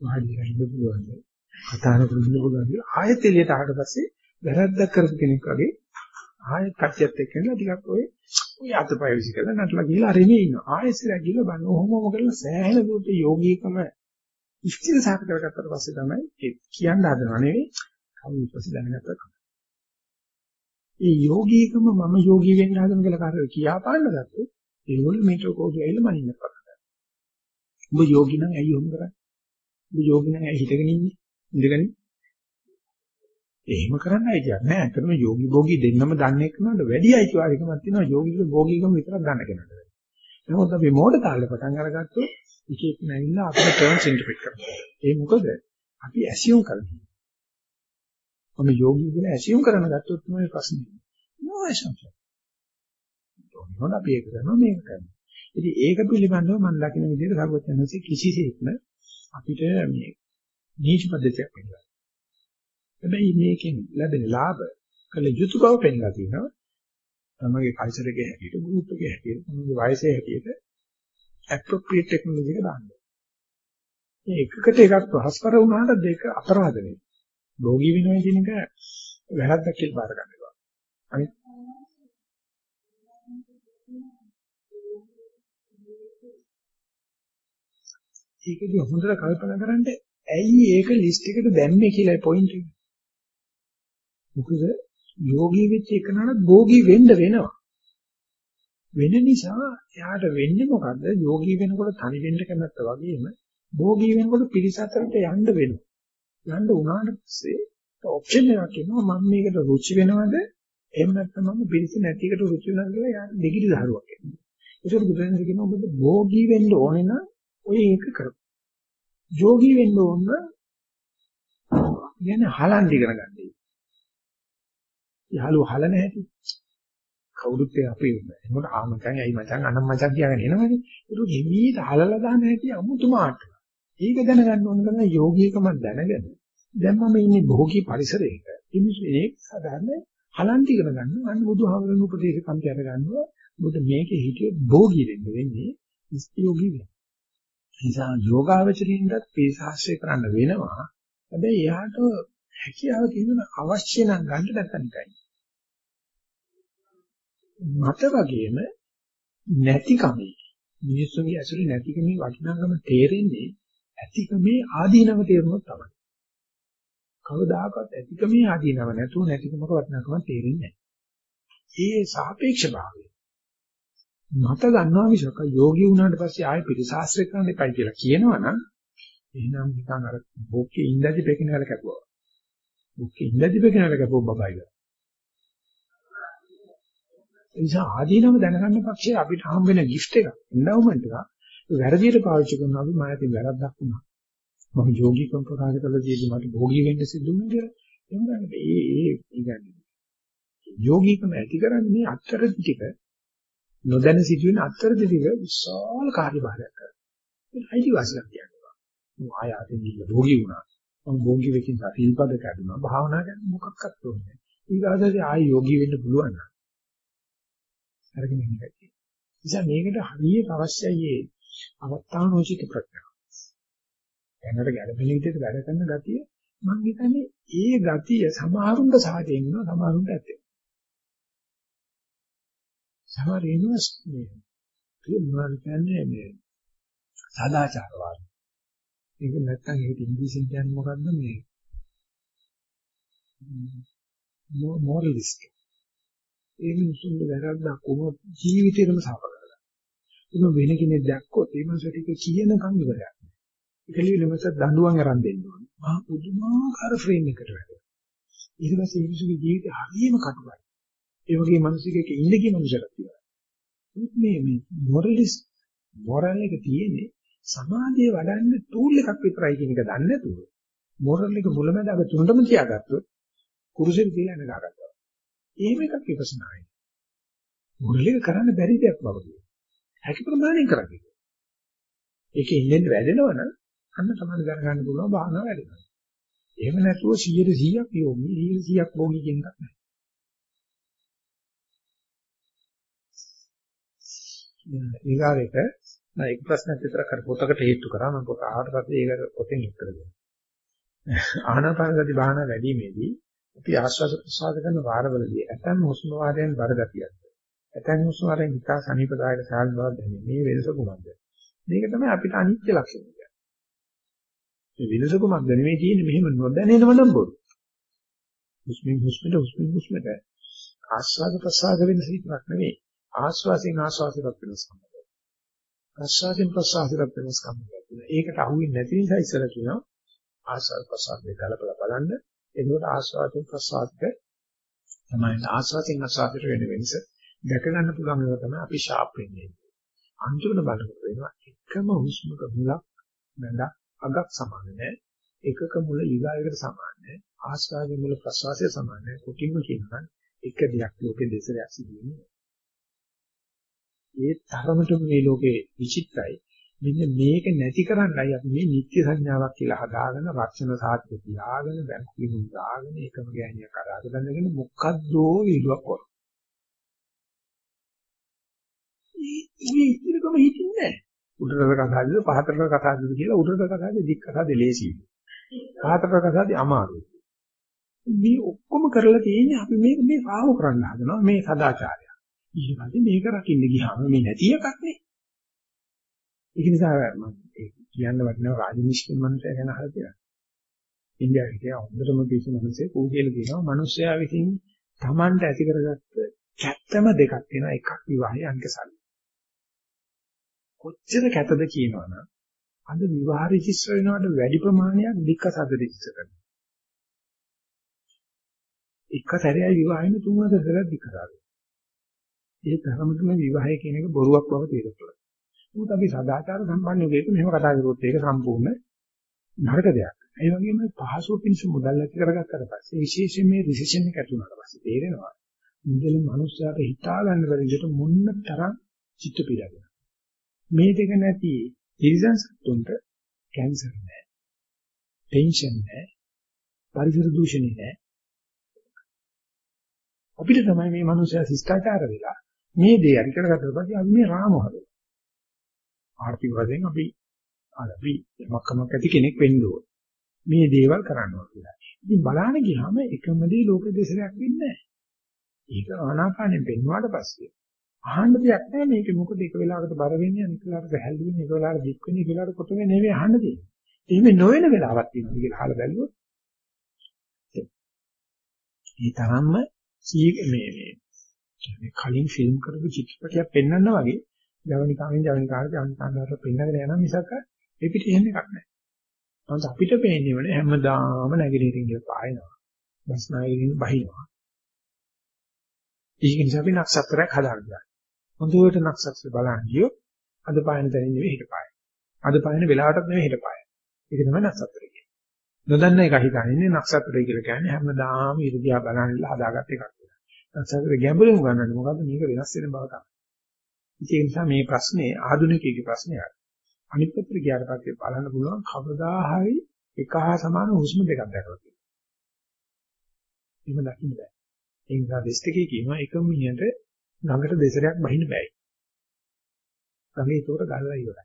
වාඩිලා ඉන්න පුළුවන්ද? කතා කරන්න පුළුවන්ද කියලා ආයෙත් එළියට ආවට පස්සේ වැරද්දක් කරපු කෙනෙක් වගේ ආයෙත් කච්චියත් එක්ක ඉඳලා ටිකක් ඔය ඔය අතපය විසි කරලා නටලා ගිහලා අරෙමේ ඉන්නවා. ආයෙත් ඉස්සරහ ගිහලා බලන ඔහොමම කරලා සෑහෙන දුරට යෝගීකම ඉස්තිර සාක කරගත්තට පස්සේ තමයි ඒ කියන්න හදනව නෙවෙයි කවුරු ඊපස්සේ දැනගත්තා. ඒ යෝගීකම මම යෝගී වෙන්න හදන කියලා කාටද කියා පාන්න ගත්තොත් ඒගොල්ලෝ මේක කෝඩ් ඇවිල්ලා මනින්න පටන් ගන්නවා. උඹ යෝගී නම් ඇයි ඔහොම කරන්නේ? උඹ යෝගී නම් ඇයි හිටගෙන ඉන්නේ? ඉඳගෙන එහෙම කරන්න අයිතියක් නෑ. ඇත්තටම යෝගි භෝගී දෙන්නම දන්නේ කෙනාට වැඩි අයිතිවාසිකමක් තියෙනවා යෝගික භෝගීකම විතරක් ගන්න කෙනාට. නමුත් අපි මෝඩ තාලේ පටන් අරගත්තොත් එක එක නැවිලා අපිට ටර්න්ස් ඉන්ටර්ප්‍රිට් කරනවා. ඒ මොකද අපි ඇසියුම් කරන්නේ. මම යෝගී කියලා ඇසියුම් කරන ගත්තොත් තමයි ප්‍රශ්නේ. නෝ ඇසම්ප්ෂන්. මොන අපි ඒක කරනවා මේක කරනවා. ඉතින් ඒක පිළිබඳව මම දකින විදිහට සර්වඥාන්සේ කිසිසේත්ම අපිට මේ නීති පද්ධතියක් පෙන්නනවා. හැබැයි මේකෙන් ලැබෙන ලාභ කළ යුතු බව පෙන්ලා තියෙනවා. තමගේ කල්චර් එකේ හැටියට, ගෲප් එකේ හැටියට, තමගේ වයසේ හැටියට appropriate technology එක දාන්න. මේ එකකට එකක් පහස්කර වුණාට දෙක අපරාධ නෙවෙයි. භෝගී වෙනවා කියන එක වැරද්දක් කියලා බාර ගන්නවා. අනිත් ඒකදී හොඳට කල්පනා කරන්න ඇයි ඒක ලිස්ට් එකට දැම්මේ කියලා පොයින්ට් එක. මොකද යෝගී වෙච්ච එකනට භෝගී වෙන්න වෙනවා. වෙන නිසා එයාට වෙන්නේ මොකද්ද? යෝගී වෙනකොට තනි වෙන්න කැමැත්ත වගේම භෝගී වෙනකොට පිරිස අතරට යන්න වෙනවා. යන්න උනාට පස්සේ ඔප්ෂන් එකක් එනවා මම මේකට රුචි වෙනවද? එහෙම නැත්නම් මම පිරිස නැති එකට රුචි වෙනවද කියලා යා දෙගිඩි දහරුවක් එනවා. ඒකට බුදුරජාණන් කියනවා ඔබට භෝගී වෙන්න ඕනේ නම් ඔය ඒක කරපන්. යෝගී වෙන්න ඕන කියන්නේ හලන් දිගන ගන්නයි. යහළු හලන හැටි. කවුරුත් අපේ එනකොට ආ මචං ඇයි මචං අනම් මචං කියගෙන එනවනේ. ඒක හිමීට හලලා දාන හැටි අමුතුම ආට. ඒක දැනගන්න ඕන තමයි යෝගීකම දැනගෙන. දැන් මම ඉන්නේ භෝගී පරිසරයක. ඉන්නේ ඒක සාධාරණ හලන් දිගන ගන්න. අන්න බුදුහාමරණ උපදේශ කම්පි අර ගන්නවා. බුදු මේකේ හිටියොත් භෝගී වෙන්න වෙන්නේ ඉස්තියෝගී වෙන්න. නිසා යෝගාවචරින්දත් පේසාශ්‍රය කරන්න වෙනවා. හැබැයි එයාට හැකියාව තියෙන අවශ්‍ය නම් ගන්න නැත්නම් නිකයි. මට වගේම නැතිකමේ මිනිස්සුන්ගේ ඇසුරේ නැතිකමේ වටිනාකම තේරෙන්නේ ඇතිකමේ ආදීනව තේරුනොත් තමයි. කවදාකවත් ඇතිකමේ ආදීනව නැතුව නැතිකමක වටිනාකම තේරෙන්නේ නැහැ. ඒ සාපේක්ෂ භාවය. මට ගන්නවා මිසක යෝගී වුණාට පස්සේ ආයෙ පිළිසාස්ත්‍රය කරන්න එපයි කියලා කියනවනම් එහෙනම් නිකන් අර බොක්කේ ඉඳදී පෙකිනවල කැපුවා. බොක්කේ ඉඳදී පෙකිනවල කැපුවා බබයිලා. ඒ නිසා ආදීනව දැනගන්න පක්ෂේ අපිට හම් වෙන ගිෆ්ට් එක, එන්ඩාවුමන්ට් එක වැරදියට පාවිච්චි කරනවා අපි මායතින් වැරද්දක් වුණා. මම යෝගීකම් ප්‍රකාශ කළා ජීවිතේ මට භෝගී වෙන්න සිද්ධ වුණා කියලා. එහෙම ගන්න ඒ ඒ ඉගන්නේ. යෝගීකම ඇති කරන්නේ මේ අත්තරදි ටික නොදැන සිදුවෙන අත්තරදි ටික විශාල කාර්යභාරයක් කරනවා. ඒක අයිතිවාසිකම් කියනවා. මම ආයාතෙන් ගිහින් භෝගී වුණා. මම භෝගී වෙකින් සතිල්පද කැඩුනා. භාවනා කරන මොකක්වත් ඕනේ. ඊගාසදී ආය යෝගී වෙන්න පුළුවන් නම් අරගෙන ඉන්න කතිය. නිසා මේකට හරියට අවශ්‍යයි මේ අවස්ථානෝචිත ප්‍රඥාව. දැනට ගැළපෙන විදිහට වැඩ කරන ගතිය මම හිතන්නේ ඒ ගතිය සමහරුන්ට සාදයෙන් වෙනවා සමහරුන්ට ඇත්තේ. සමහර ඉන්වස් මේ මොනවද කියන්නේ මේ සදාචාරවාදී. ඒක නැත්තම් ඒකට ඉංග්‍රීසියෙන් කියන්නේ මොකද්ද මේ මොරලිස්ට් ඒ මිනිසුන්ගේ වැරද්දක් වුණොත් ජීවිතේටම සාප කරලා. ඒක වෙන කෙනෙක් දැක්කොත් ඒ මනසට ඒක කියනකම් ඉවරයක් නෑ. ඒක ලියලමස දඬුවම් අරන් දෙන්න ඕනේ. මහා පුදුමාකාර ෆ්‍රේම් එකකට වැඩ. ඊට පස්සේ මේ මිනිසුගේ ජීවිතය හරියම කටුකයි. ඒ වගේ මිනිසෙකක ඉන්න කි මිනිසෙක් තියෙනවා. මේ මේ මොරලිස් මොරල් එක තියෙන්නේ සමාධිය වඩන්න ටූල් එකක් විතරයි කියන එක දන්නේ නැතුව මොරල් එක මුලමඳ අග තුනටම තියාගත්තොත් කුරුසෙන් කියලා නගාගත්තා. එහෙම එකක් විපස්සනායි. මුලික කරන්න බැරි දෙයක් බව කියනවා. හැකි ප්‍රමාණයෙන් කරන්නේ. ඒකේ ඉන්නේ වැඩෙනවනම් අන්න තමයි දැනගන්න පුළුවන් භාවනාව වැඩෙනවා. එහෙම නැතුව 100%ක් යෝගී 100%ක් භෝගී කියන එකක් නැහැ. ඊගාවෙක මම එක ප්‍රශ්නයක් විතර කර පොතකට හේතු කරා මම පොත ආවට පස්සේ ඒක පොතෙන් උත්තර දෙනවා. ආනාපාන සති භාවනා වැඩිමේදී අපි ආශ්වාස ප්‍රශ්වාස කරන වාරවලදී ඇතන් හුස්ම වාරයෙන් බරගතියක්. ඇතන් හුස්ම වාරයෙන් හිතා සනීපදායක සාල් බව දැනේ. මේ වෙනස කුමක්ද? මේක තමයි අපිට අනිත්‍ය ලක්ෂණය කියන්නේ. මේ වෙනස කුමක්ද නෙමෙයි තියෙන්නේ මෙහෙම නොදැනෙනව නම් බොරු. හුස්මින් හුස්මට හුස්මින් හුස්මට ආශ්වාස ප්‍රශ්වාස වෙනස විතරක් නෙමෙයි. ආශ්වාසයෙන් ආශ්වාසයට වෙනස්කම්. ප්‍රශ්වාසයෙන් ප්‍රශ්වාසයට වෙනස්කම්. ඒකට අහුවෙන්නේ නැති නිසා ඉස්සර කියනවා ආශ්වාස ප්‍රශ්වාස දෙක කලබල බලන්න එතකොට ආස්වාදයෙන් ප්‍රසආදක තමයි ආස්වාදයෙන් ආස්වාදයට වෙන වෙනස දැක ගන්න පුළුවන් එක තමයි අපි ෂාප් වෙන්නේ. අන්තිමට බලනකොට වෙනවා එකම හුස්මක මුලක් නැඳ අගක් සමාන නැහැ. එකක මුල ඊගායකට සමාන නැහැ. ආස්වාදයේ මුල ප්‍රසවාසයේ සමාන නැහැ. කුටින්ම කියනවා එක දෙයක් ලෝකේ දෙසරයක් සිදු වෙන්නේ. ඒ තරමට මේ ලෝකේ විචිත්‍රයි. මෙන්න මේක නැති කරන්නයි අපි මේ නිත්‍ය සංඥාවක් කියලා හදාගෙන රක්ෂණ සාධ්‍ය තියාගෙන බැංකු විදුලි දාගෙන එකම ගෑණියක් අරගෙන බඳගෙන මොකද්දෝ විලුවක් කරනවා. මේ ඉතිරිකම හිතින්නේ නැහැ. උඩරට කතාවද පහතරට කතාවද කියලා උඩරට කතාවද දික් කතාවද ලේසියි. පහතරට කතාවද අමාරුයි. මේ ඔක්කොම කරලා තියෙන්නේ අපි මේක මේ රාව කරන්න හදනවා මේ සදාචාරය. ඊට පස්සේ මේක රකින්න ගියාම මේ නැති එකක් නේ. ඒක නිසා මම කියන්න වටිනවා රාජනිෂ්ඨ මනුස්සය ගැන අහලා තියෙනවා. ඉන්දියාවේ කියන හොඳටම පිස්සු මිනිස්සේ කෝකේල කියනවා මිනිස්සයා විසින් Tamanට ඇති කරගත්ත කැත්තම දෙකක් තියෙනවා එකක් විවාහය අනික සල්ලි. කොච්චර කැතද කියනවනම් අද විවාහ රෙජිස්ටර් වෙනවට වැඩි ප්‍රමාණයක් විකසද රෙජිස්ටර් කරනවා. එක සැරේයි විවාහ වෙන තුන් හතර සැරයක් විකසාද. ඒ තරමටම විවාහය කියන එක බොරුවක් බව තේරෙනවා. මොකද අපි සදාචාර සම්පන්න යුගයක මෙහෙම කතා කරොත් ඒක සම්පූර්ණ නරක දෙයක්. ඒ වගේම පහසුව පිණිස මුදල් ඇති කරගත්තට පස්සේ විශේෂයෙන් මේ රිසෙෂන් එක ඇති වුණාට පස්සේ තේරෙනවා මුදල් මනුස්සයාට හිතා ගන්න බැරි විදිහට මොන්න තරම් චිත්ත පීඩාවක්. මේ දෙක නැති ඉරිසන් සතුන්ට කැන්සර් නැහැ. ටෙන්ෂන් නැහැ. පරිසර දූෂණය නැහැ. අපිට තමයි මේ මනුස්සයා ශිෂ්ටාචාර වෙලා මේ දේ අරි කරගත්තට පස්සේ අපි මේ රාම හදලා. ආර්ථික වශයෙන් අපි අපි මක්කමක් ඇති කෙනෙක් වෙන්න ඕන. මේ දේවල් කරන්න ඕන කියලා. ඉතින් බලන්න ගියාම එකම දේ ලෝක දෙසරයක් වෙන්නේ නැහැ. ඒක ආනාපානෙන් පෙන්වුවාට පස්සේ අහන්න දෙයක් නැහැ මේක මොකද එක වෙලාවකට බර වෙන්නේ අනික වෙලාවකට හැල්ලු වෙන්නේ එක වෙලාවකට දික් වෙන්නේ එක වෙලාවකට කොට වෙන්නේ නෙවෙයි අහන්න තියෙන්නේ. එහෙම නොවන වෙලාවක් තියෙනවා කියලා අහලා බැලුවොත් ඒ තරම්ම මේ මේ කලින් ෆිල්ම් කරපු චිත්‍රපටයක් පෙන්වන්න වගේ ජවනිකාවෙන් ජවනිකාවට ජවනිකාවට පෙන්වගෙන යනවා මිසක් ඒ පිට එහෙම එකක් නැහැ. නමුත් අපිට පේන්නේ වනේ හැමදාම නැගිටින්න කියලා පායනවා. බස් නායකයින් බහිනවා. ඒක නිසා අපි නක්ෂත්‍රයක් හදාගන්නවා. හොඳට නක්ෂත්‍ර බලන් ගියොත් අද පායන තැනින් නෙවෙයි හිට පායන. අද පායන වෙලාවටත් නෙවෙයි හිට පායන. ඒක තමයි නක්ෂත්‍රය කියන්නේ. නොදන්න එක හිතන්නේ නක්ෂත්‍රය කියලා කියන්නේ හැමදාම ඉරදියා බලන් ඉල්ල හදාගත්ත එකක් කියලා. නක්ෂත්‍රය ගැඹුරින් ගන්නකොට මොකද්ද මේක වෙනස් වෙන බව තමයි. ඒ නිසා මේ ප්‍රශ්නේ ආධුනිකයෙකුගේ ප්‍රශ්නයක්. අනිත් පැත්තට ගියාට පස්සේ බලන්න පුළුවන් කවදා හරි එක හා සමාන හුස්ම දෙකක් දැකලා තියෙනවා. එහෙම දකින්න බෑ. ඒ නිසා දෙස්තකේ කියනවා එක මිනිහට ළඟට දෙසරයක් බහින්න බෑයි. ගමේ ඒකට ගල්ලා ඉවරයි.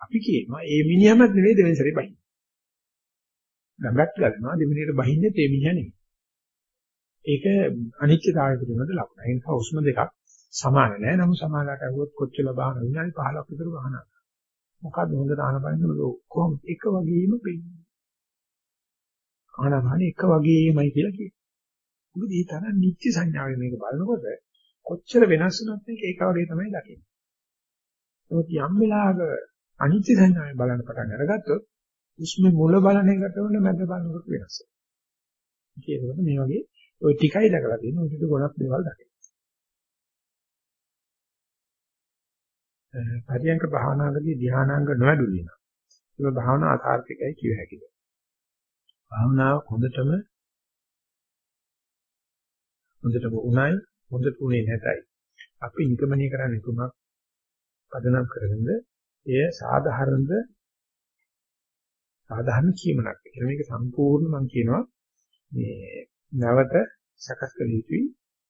අපි කියනවා මේ මිනිහමත් නෙවෙයි දෙවෙනි සැරේ බහින්න. ගඟක් ගලනවා දෙවෙනියට බහින්නේ තේ මිනිහ නෙවෙයි. ඒක අනිත්‍යතාවය පිළිබඳ ලකුණ. ඒ නිසා හුස්ම දෙකක් සමාන නෑ. නමුත් සමානකට අහුවොත් කොච්චර බාහන විනාඩි 15ක් විතර බාහනවා. මොකද්ද හොඳට ආනපනිනවද ඔක්කොම එක වගේම පෙන්නේ. ආනපන එක වගේමයි කියලා කියනවා. මොකද මේ තරම් නිත්‍ය සංඥාවෙන් මේක බලනකොට කොච්චර වෙනස් වුණත් මේක ඒක වගේ තමයි දකින්නේ. ඒත් යම් වෙලාවක අනිත්‍ය සංඥාවෙන් බලන්න පටන් අරගත්තොත් උස්මේ මුල බලන එකට වුණ මැද බලනකොට වෙනස් වෙනවා. ඒකවල මේ වගේ ওই ටිකයි දැකලා තියෙන උඩට ගොඩක් දේවල් දකිනවා. පරියංක භාවනාවකදී ධානාංග නොවැඩු වෙනවා. ඒක භාවනා අසාර්ථකයි කිය හැකිද. භාවනාව හොඳටම හොඳටම උණයි හොඳට උනේ නැතයි. අපි නිගමනය කරන්නේ කුමක් පදනම් කරගෙනද එය සාධාරණද සාධාරණ කීමනක්. ඒක මේක සම්පූර්ණ මම කියනවා මේ නැවත සකස් කළ යුතුයි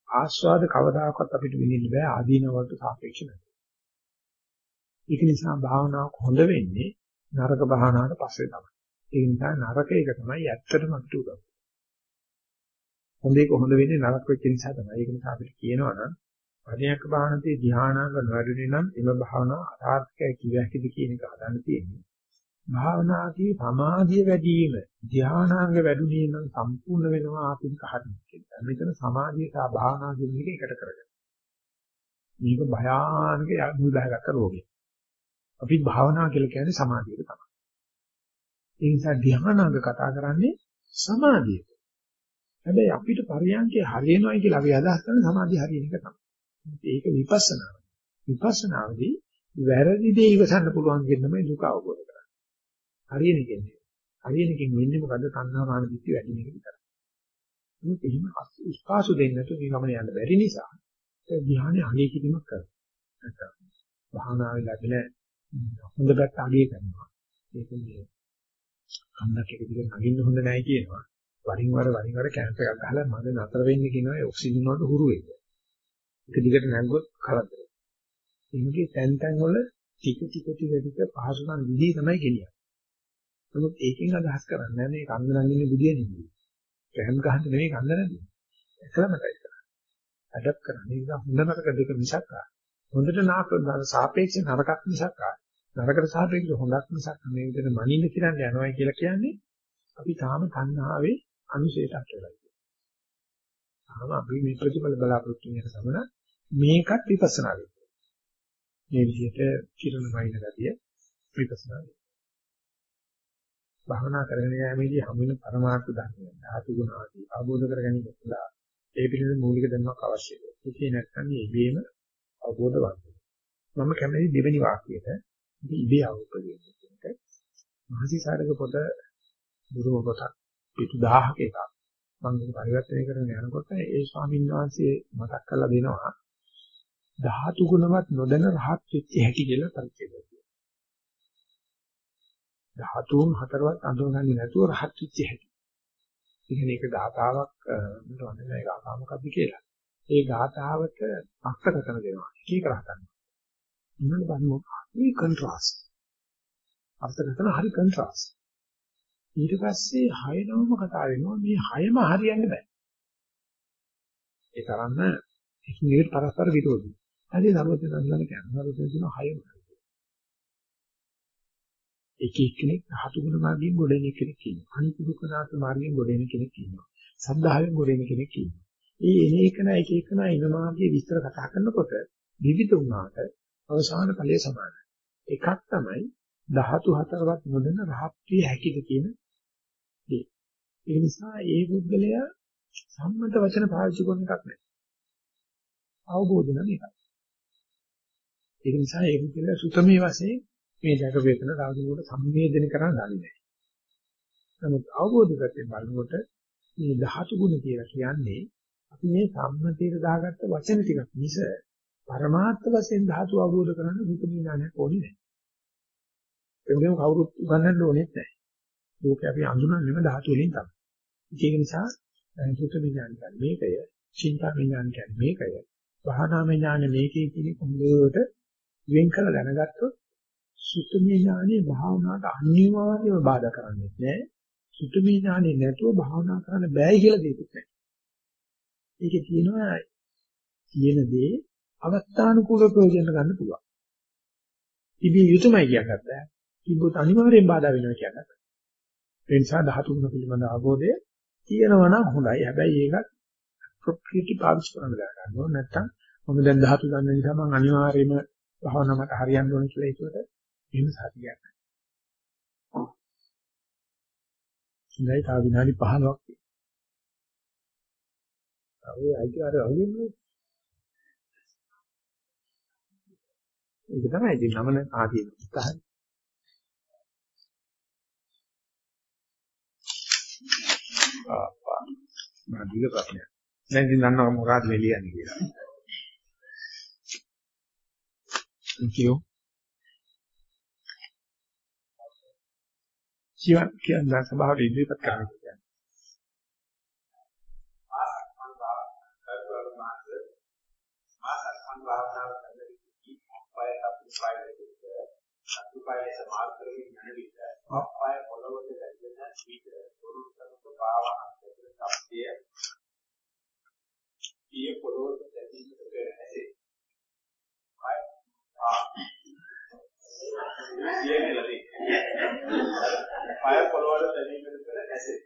ආස්වාද කවදාකවත් අපිට විඳින්න බෑ ආදීන වලට සාපේක්ෂව. ඒක නිසා භාවනාව හොඳ වෙන්නේ නරක භාවනාවට පස්සේ තමයි. ඒ නිසා නරක එක තමයි ඇත්තටම අපිට උදව්. හොඳ එක හොඳ වෙන්නේ නරක වෙච්ච නිසා තමයි. ඒක නිසා අපිට කියනවා නම් පරියන්ක භාවනාවේ ධ්‍යානාංග නොවැඩුනේ නම් එම භාවනාව අසාර්ථකයි කිය හැකිද කියන එක හදන්න තියෙන්නේ. භාවනාවේ සමාධිය වැඩි වීම ධ්‍යානාංග වැඩුණේ නම් සම්පූර්ණ වෙනවා ආපික හරියට කියලා. මෙතන සමාධිය සහ භාවනාව කියන එක එකට කරගන්න. මේක භයානක මුදාගත්ත රෝගයක්. අපි භාවනා කියලා කියන්නේ සමාධියට තමයි. ඒ නිසා ධ්‍යානාංග කතා කරන්නේ සමාධියට. හැබැයි අපිට පරියන්කේ හරියනවායි කියලා අපි අදහස් කරන සමාධිය හරියන එක තමයි. ඒක විපස්සනාව. විපස්සනාවේදී වැරදි දේ ඉවසන්න පුළුවන් කියන තමයි දුක අවබෝධ කරගන්න. හරියන කියන්නේ. හරියන කියන්නේ වෙන්නේ මොකද්ද? තණ්හා මාන දිට්ඨි වැඩි මේක විතරයි. මොකද එහෙම ස්පාසු දෙන්නට මේ ගමන යන්න බැරි නිසා ඒ ධ්‍යානෙ අගය කිරීමක් කරනවා. නැත්නම් භාවනාවේ ලැබෙන හොඳ පැත්ත අගය කරනවා. ඒක මේ කන්දක් එක දිගට නගින්න හොඳ නැහැ කියනවා. වරින් වර වරින් වර කැම්ප් එකක් ගහලා මම නතර වෙන්නේ කියනවා ඒ ඔක්සිජන් වලට හුරු වෙන්න. ඒක දිගට නැංගුවොත් කරදරයි. එන්නේ තැන් තැන් වල ටික ටික ටික ටික පහසුකම් විදිහ තමයි ගෙනියන්නේ. නමුත් ඒකෙන් අදහස් කරන්නේ මේ කන්ද නගින්නේ බුදිය නෙමෙයි. කැම් ගහන්න නෙමෙයි කන්ද නැති. එකලමයි කරන්නේ. අඩප් කරන්නේ ඒක හොඳ නරක දෙක මිසක් හොඳට නාක සාපේක්ෂ නරකක් මිසක් නරකට සාපේක්ෂව හොඳක් මිසක් මේ විදිහට මනින්න කියලා යනවා කියලා කියන්නේ අපි තාම තණ්හාවේ අනුසයට අටලා තාම අපි මේ ප්‍රතිඵල බලාපොරොත්තු වෙන සමන මේකත් විපස්සනා වෙනවා. මේ විදිහට කිරණ වයින් ගතිය විපස්සනා වෙනවා. භාවනා කරගෙන යෑමේදී හමුවෙන පරමාර්ථ ධර්මයන් ධාතු ගුණ ආදී අවබෝධ කර ගැනීම සඳහා ඒ පිළිබඳ මූලික ධර්මයක් අවශ්‍යයි. ඒකේ නැත්නම් ඉබේම අවබෝධ වන්නේ. මම කැමති දෙවෙනි වාක්‍යයට ඉබේ අවබෝධ වෙන මහසිසාරක පොත බුදුම පොතක් පිටු 1000ක එකක්. මම මේක පරිවර්තනය කරගෙන යනකොට ඒ ස්වාමීන් වහන්සේ මතක් කරලා දෙනවා ධාතු ගුණවත් නොදැන රහත් වෙච්ච හැටි කියලා පරිච්ඡේදය. ධාතුන් හතරවත් අඳුනගන්නේ නැතුව රහත් වෙච්ච හැටි. ඉතින් මේක ධාතාවක් මට වඳින එක ආකාමකක්ද කියලා. ඒ ධාතාවට අර්ථකථන දෙනවා. එක එක රහතන්. මොනවද බලමු. මේ කොන්ට්‍රාස්ට්. අර්ථකථන හරි කොන්ට්‍රාස්ට්. ඊට පස්සේ හය නවම කතා වෙනවා මේ හයම හරියන්න බෑ. ඒ තරම්ම එකින් එකට පරස්පර විරෝධී. හරි ධර්මයෙන් අඳුනන කියන්නේ ධර්මයෙන් කියන හයම. එක එක්කෙනෙක් ධාතු ගුණ මාර්ගයෙන් ගොඩ එන කෙනෙක් ඉන්නවා. අනිත් දුක්ඛනාත මාර්ගයෙන් ගොඩ එන කෙනෙක් ඉන්නවා. සද්ධායෙන් ගොඩ එන කෙනෙක් ඉන්නවා. මේ එන එකන එක එකන එන මාර්ගයේ විස්තර කතා කරනකොට විවිධ වුණාට අවසාන ඵලය සමානයි. එකක් තමයි ධාතු හතරවත් නොදෙන රහත් විය හැකිද කියන දේ. ඒ නිසා ඒ බුද්ධලයා සම්මත වචන පාවිච්චි කරන එකක් නෑ. අවබෝධ නම් එකයි. ඒක නිසා ඒ බුද්ධලයා සුතමේ වශයෙන් මේ දැක වේදන තවදුරටත් සංවේදනය කරන්න දන්නේ නැහැ. නමුත් අවබෝධ කරගෙන බලනකොට මේ ධාතු ගුණ කියලා කියන්නේ අපි මේ සම්මතයට දාගත්ත වචන ටිකක් මිස පරමාර්ථ වශයෙන් ධාතු අවබෝධ කරගන්න සුතමේ ඥානයක් ඕනේ නැහැ. ඒකෙන් කවුරුත් උගන්වන්න ඕනෙත් නැහැ. ලෝකේ අපි අඳුනන්නේම ධාතු වලින් තමයි. ඒක නිසා සුතමේ ඥාන කියන්නේ මේකය, චින්තාමේ ඥාන කියන්නේ මේකය, වහනාමේ ඥාන මේකේ කියන කොහොමද වෙන් කරලා දැනගත්තොත් සුතමේ ඥානේ භාවනාවට අනිවාර්යව බාධා කරන්නේ නැහැ. සුතමේ ඥානේ නැතුව භාවනා කරන්න බෑ කියලා දෙයක් නැහැ. ඒකේ තියෙනවා කියන දේ අවස්ථානුකූලව ප්‍රයෝජන ගන්න පුළුවන්. ඉබේ යුතුයමයි කියකට. කිව්වොත් අනිවාර්යෙන් බාධා වෙනවා කියකට. ඒ නිසා ධාතු ගුණ පිළිබඳ අවබෝධය තියෙනවා නම් හොඳයි. හැබැයි ඒකත් ප්‍රොප්‍රියටි පාවිච්චි කරන්න ගන්න ඕන නැත්නම් මම දැන් ධාතු ගන්න නිසා මම අනිවාර්යයෙන්ම භාවනාව මට හරියන්න ඕන කියලා ඒකට එහෙම සතියක්. ඉඳයි තව විනාඩි 15ක් තියෙනවා. ඔය අයිතිකාර අහුවෙන්නේ. ඒක තමයි ඉතින් නමන ආදී උත්සාහය. ආපා මම දිග ප්‍රශ්නයක්. දැන් ඉතින් දන්නවා මොකක්ද වෙලියන්නේ කියලා. Thank you. ජීවත් කියන සභාවට ඉදිරිපත් කරන්න කියන්නේ. අතුපයස මාර්ගයෙන් යන විට අපය පොළොවට දැල්වෙන විට පුරුෂක භාවහත් සත්‍ය ඊය පොළොවට දැල්වීමට පෙර ඇසේ. ආ කියන්නේලදී. පය පොළොවට දැමීමට පෙර ඇසේ.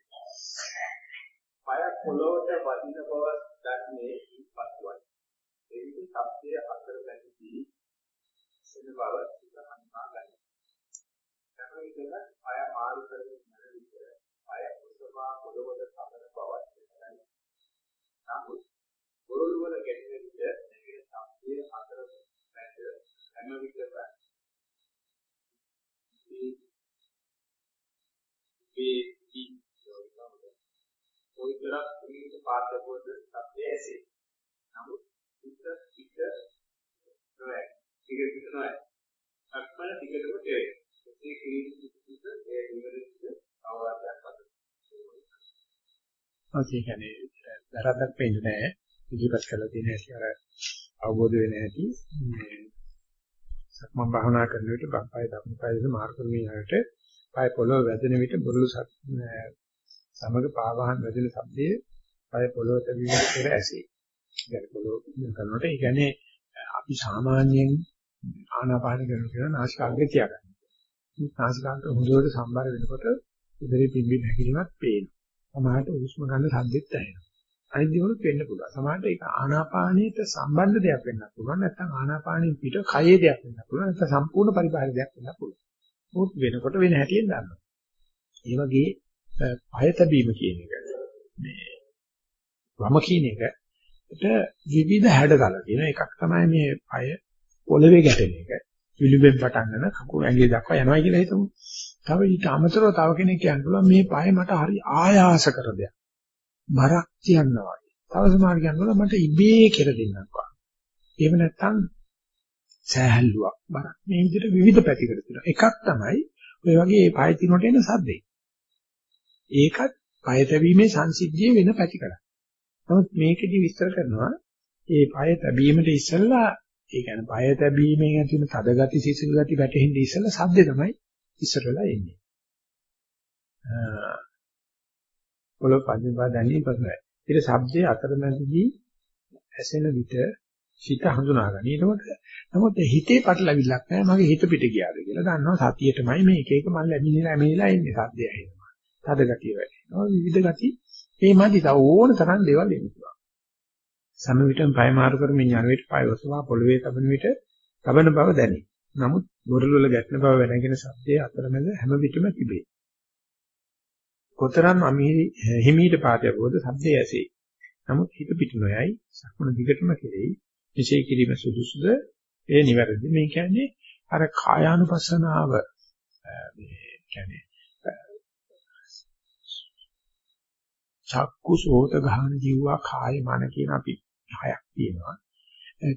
පය පොළොවට වදින බව දන්නේ ඉපත්වයි. ඒ විදිහ සත්‍යය අතර බැඳී එන බව හිතන්නා ගන්න. සමහරවිට පය මාරු කරගෙන යන විට පය උසවා පොළොවට සමන බවක් දැනගන්න. නමුත් පොළොව වල ගැටෙන විට නැගෙන සත්‍යය අතර බැඳ හැම විටම මේ කොයිතරම් කුණීත පාත්‍රකෝද සත්‍ය ඇසේ. නමුත් පිට පිට නොවේ. ටික පිට නොවේ. අක්මන ටිකටම තේ. ඒ කිරීම පිට ඒ නිවැරදිව අවවාදයක් අද. වහන්සේ කියන්නේ වැරද්දක් පෙන්නේ නැහැ. ඉදිරිපත් කළා තියෙන හැටි අර අවබෝධ වෙන්නේ නැති මේ සක්මන් භාවනා කරන විට බම්පය ධම්පය දෙස මාර්ගුන් මිනරට පය පොළොව වැදෙන විට බුරුළු සමග පාවහන් වැදෙන શબ્දයේ පය පොළොව තැබීම පෙර ඇසේ. ඉතින් පොළොව කරනකොට ඒ කියන්නේ අපි සාමාන්‍යයෙන් ආනාපාන කරන කෙනා නාසිකාග්‍රේ තියාගන්නවා. නාසිකාන්ත හොඳට සම්බර වෙනකොට ඉදිරි පිම්බි නැගීමක් පේනවා. සමහරට හුස්ම ගන්න සද්දෙත් ඇහෙනවා. අනිත් දේවලුත් වෙන්න පුළුවන්. සමහරට ඒක ආනාපානයට සම්බන්ධ දෙයක් වෙන්න පුළුවන්. නැත්නම් ආනාපානෙන් පිට කයේ දෙයක් වෙන්න පුළුවන්. නැත්නම් සම්පූර්ණ පරිපාලන දෙයක් වෙන්න පුළුවන්. මොකද වෙනකොට වෙන හැටියෙන් දන්නවා. ඒ වගේ පය තැබීම කියන එක මේ වම කියන එකට විවිධ හැඩතල තියෙනවා. එකක් තමයි මේ පය පොළවේ ගැටෙන එක. විලුඹෙන් පටන් ගන්න කකුල ඇඟිලි දක්වා යනවා කියලා හිතමු. තව ඊට අමතරව තව කෙනෙක් කියන්න පුළුවන් මේ පය මට හරි ආයාස කර දෙයක්. බරක් තියනවා වගේ. තව සමහර කියනවා මට ඉබේ කියලා දෙන්නක් වගේ. එහෙම නැත්නම් සෑහල්ලුවක් බරක්. මේ විදිහට විවිධ පැතිකඩ තියෙනවා. එකක් තමයි ඔය වගේ පය තිනොට එන සද්දේ. ඒකත් පය තැබීමේ සංසිද්ධිය වෙන පැතිකඩක්. නමුත් මේකෙදි විස්තර කරනවා ඒ පය තැබීමට ඉස්සෙල්ලා ඒ කියන්නේ පය තැබීමෙන් ඇති වෙන තද ගති සිසිල් ගති වැටෙහිඳ ඉස්සෙල්ලා සද්දේ තමයි ඉස්සර වෙලා එන්නේ. පොළොව පදිනවා දැනීම පසුයි. ඊට ශබ්දයේ අතරමැදදී ඇසෙන විට සිත හඳුනා ගන්න. ඒකෝට නමුත් හිතේ පටලවිල්ලක් නැහැ. මගේ හිත පිට ගියාද කියලා දන්නවා සතියේටමයි මේ එක එක මම ලැබිලා ලැබිලා එන්නේ සද්දය ඇහෙනවා. තද ගතිය වැටෙනවා. විවිධ ගති මේ මදි තව ඕන තරම් දේවල් එනවා. සම විටම පය මාරු කරමින් යන විට පය ඔසවා පොළවේ තබන විට තබන බව දැනේ. නමුත් බොරළ වල ගැටෙන බව වැනගෙන සද්දයේ අතරමැද හැම විටම තිබේ. කොතරම් අමිහි හිමීට පාදයකවද සද්දය ඇසේ. නමුත් හිත පිට නොයයි සක්මන දිගටම කෙරෙයි. විශේෂ කිරීම සුදුසුද ඒ නිවැරදි. මේ කියන්නේ අර කායානුපස්සනාව මේ කියන්නේ චක්කු සෝත ගහන ජීවා කාය මන කියන අපි හයක් තියෙනවා.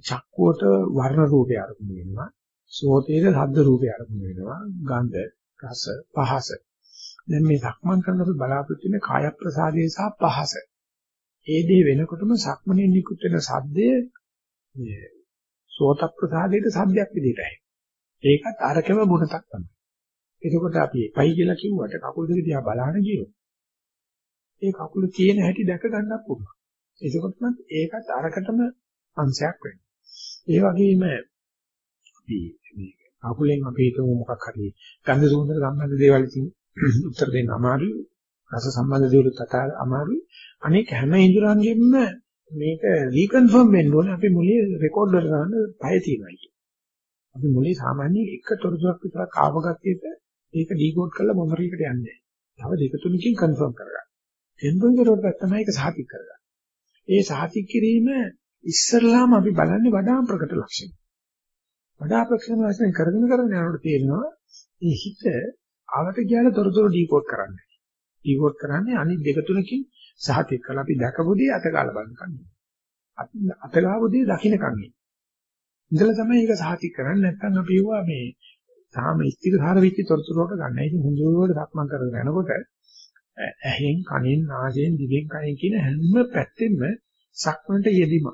චක්කුවට වර්ණ රූපය අරමුණු වෙනවා. සෝතේට ශබ්ද රූපය අරමුණු වෙනවා. ගන්ධ, රස, පහස. දැන් මේ සක්මන් කරනකොට බලාපොරොත්තු වෙන කාය ප්‍රසාදයේ සහ පහස. ඒ දේ වෙනකොටම සක්මනේ නිකුත් වෙන ශබ්දය මේ සෝත ප්‍රසාදයේ ශබ්දයක් විදිහට ඇහෙනවා. ඒකත් අරකම මොනක් තමයි. එතකොට අපි එපයි කියලා කිව්වට කකුල් දෙක දිහා බලහන ගියොත් ඒ කකුල තියෙන හැටි දැක ගන්නත් පුළුවන්. එතකොට නම් ඒකත් අරකටම අංශයක් වෙනවා. ඒ වගේම අපි මේ කකුලෙන් අපි හිතමු මොකක් හරි ගන්ධ සුවඳට සම්බන්ධ දේවල් ඉතින් උත්තර දෙන්න අමාරුයි. රස සම්බන්ධ දේවල් තථා අමාරුයි. අනෙක් හැම ඉඳුරංගෙම මේක රීකන්ෆර්ම් වෙන්න ඕනේ අපි මුලිය රෙකෝඩ් වල ගන්න පය තියෙනවා කියන්නේ. අපි මුලිය සාමාන්‍ය එක තොරතුරක් විතරක් ආව ගතියට ඒක ඩිකෝඩ් කරලා මොනරීකට යන්නේ. තව දෙක තුනකින් කන්ෆර්ම් කරගන්න. කන්ෆර්ම් කරුවට තමයි ඒක සාතික කරගන්න. ඒ සාතික කිරීම ඉස්සරලාම අපි බලන්නේ වඩා ප්‍රකට ලක්ෂණ. වඩා ප්‍රකට ලක්ෂණ කරගෙන කරගෙන යනකොට තේරෙනවා මේ හිත ආවට ගියාට තොරතුරු ඩිකෝඩ් කරන්නේ. ඩිකෝඩ් කරන්නේ අනිත් දෙක තුනකින් සහතික කරලා අපි දැකපොදී අතගාලා බලනකම්. අතගාවොදී දකින්නකම්. ඉඳලා තමයි ඒක සහතික කරන්නේ නැත්නම් අපි ඒවා මේ තාම ස්ථිරධාර වෙච්ච තොරතුරු වලට ගන්න. ඒක හොඳට සක්මන් කරගෙන යනකොට ඇහෙන් කනෙන් නාසයෙන් දිවෙන් කයෙන් කියන හැම පැත්තෙම සක්මන්ට යෙදීම.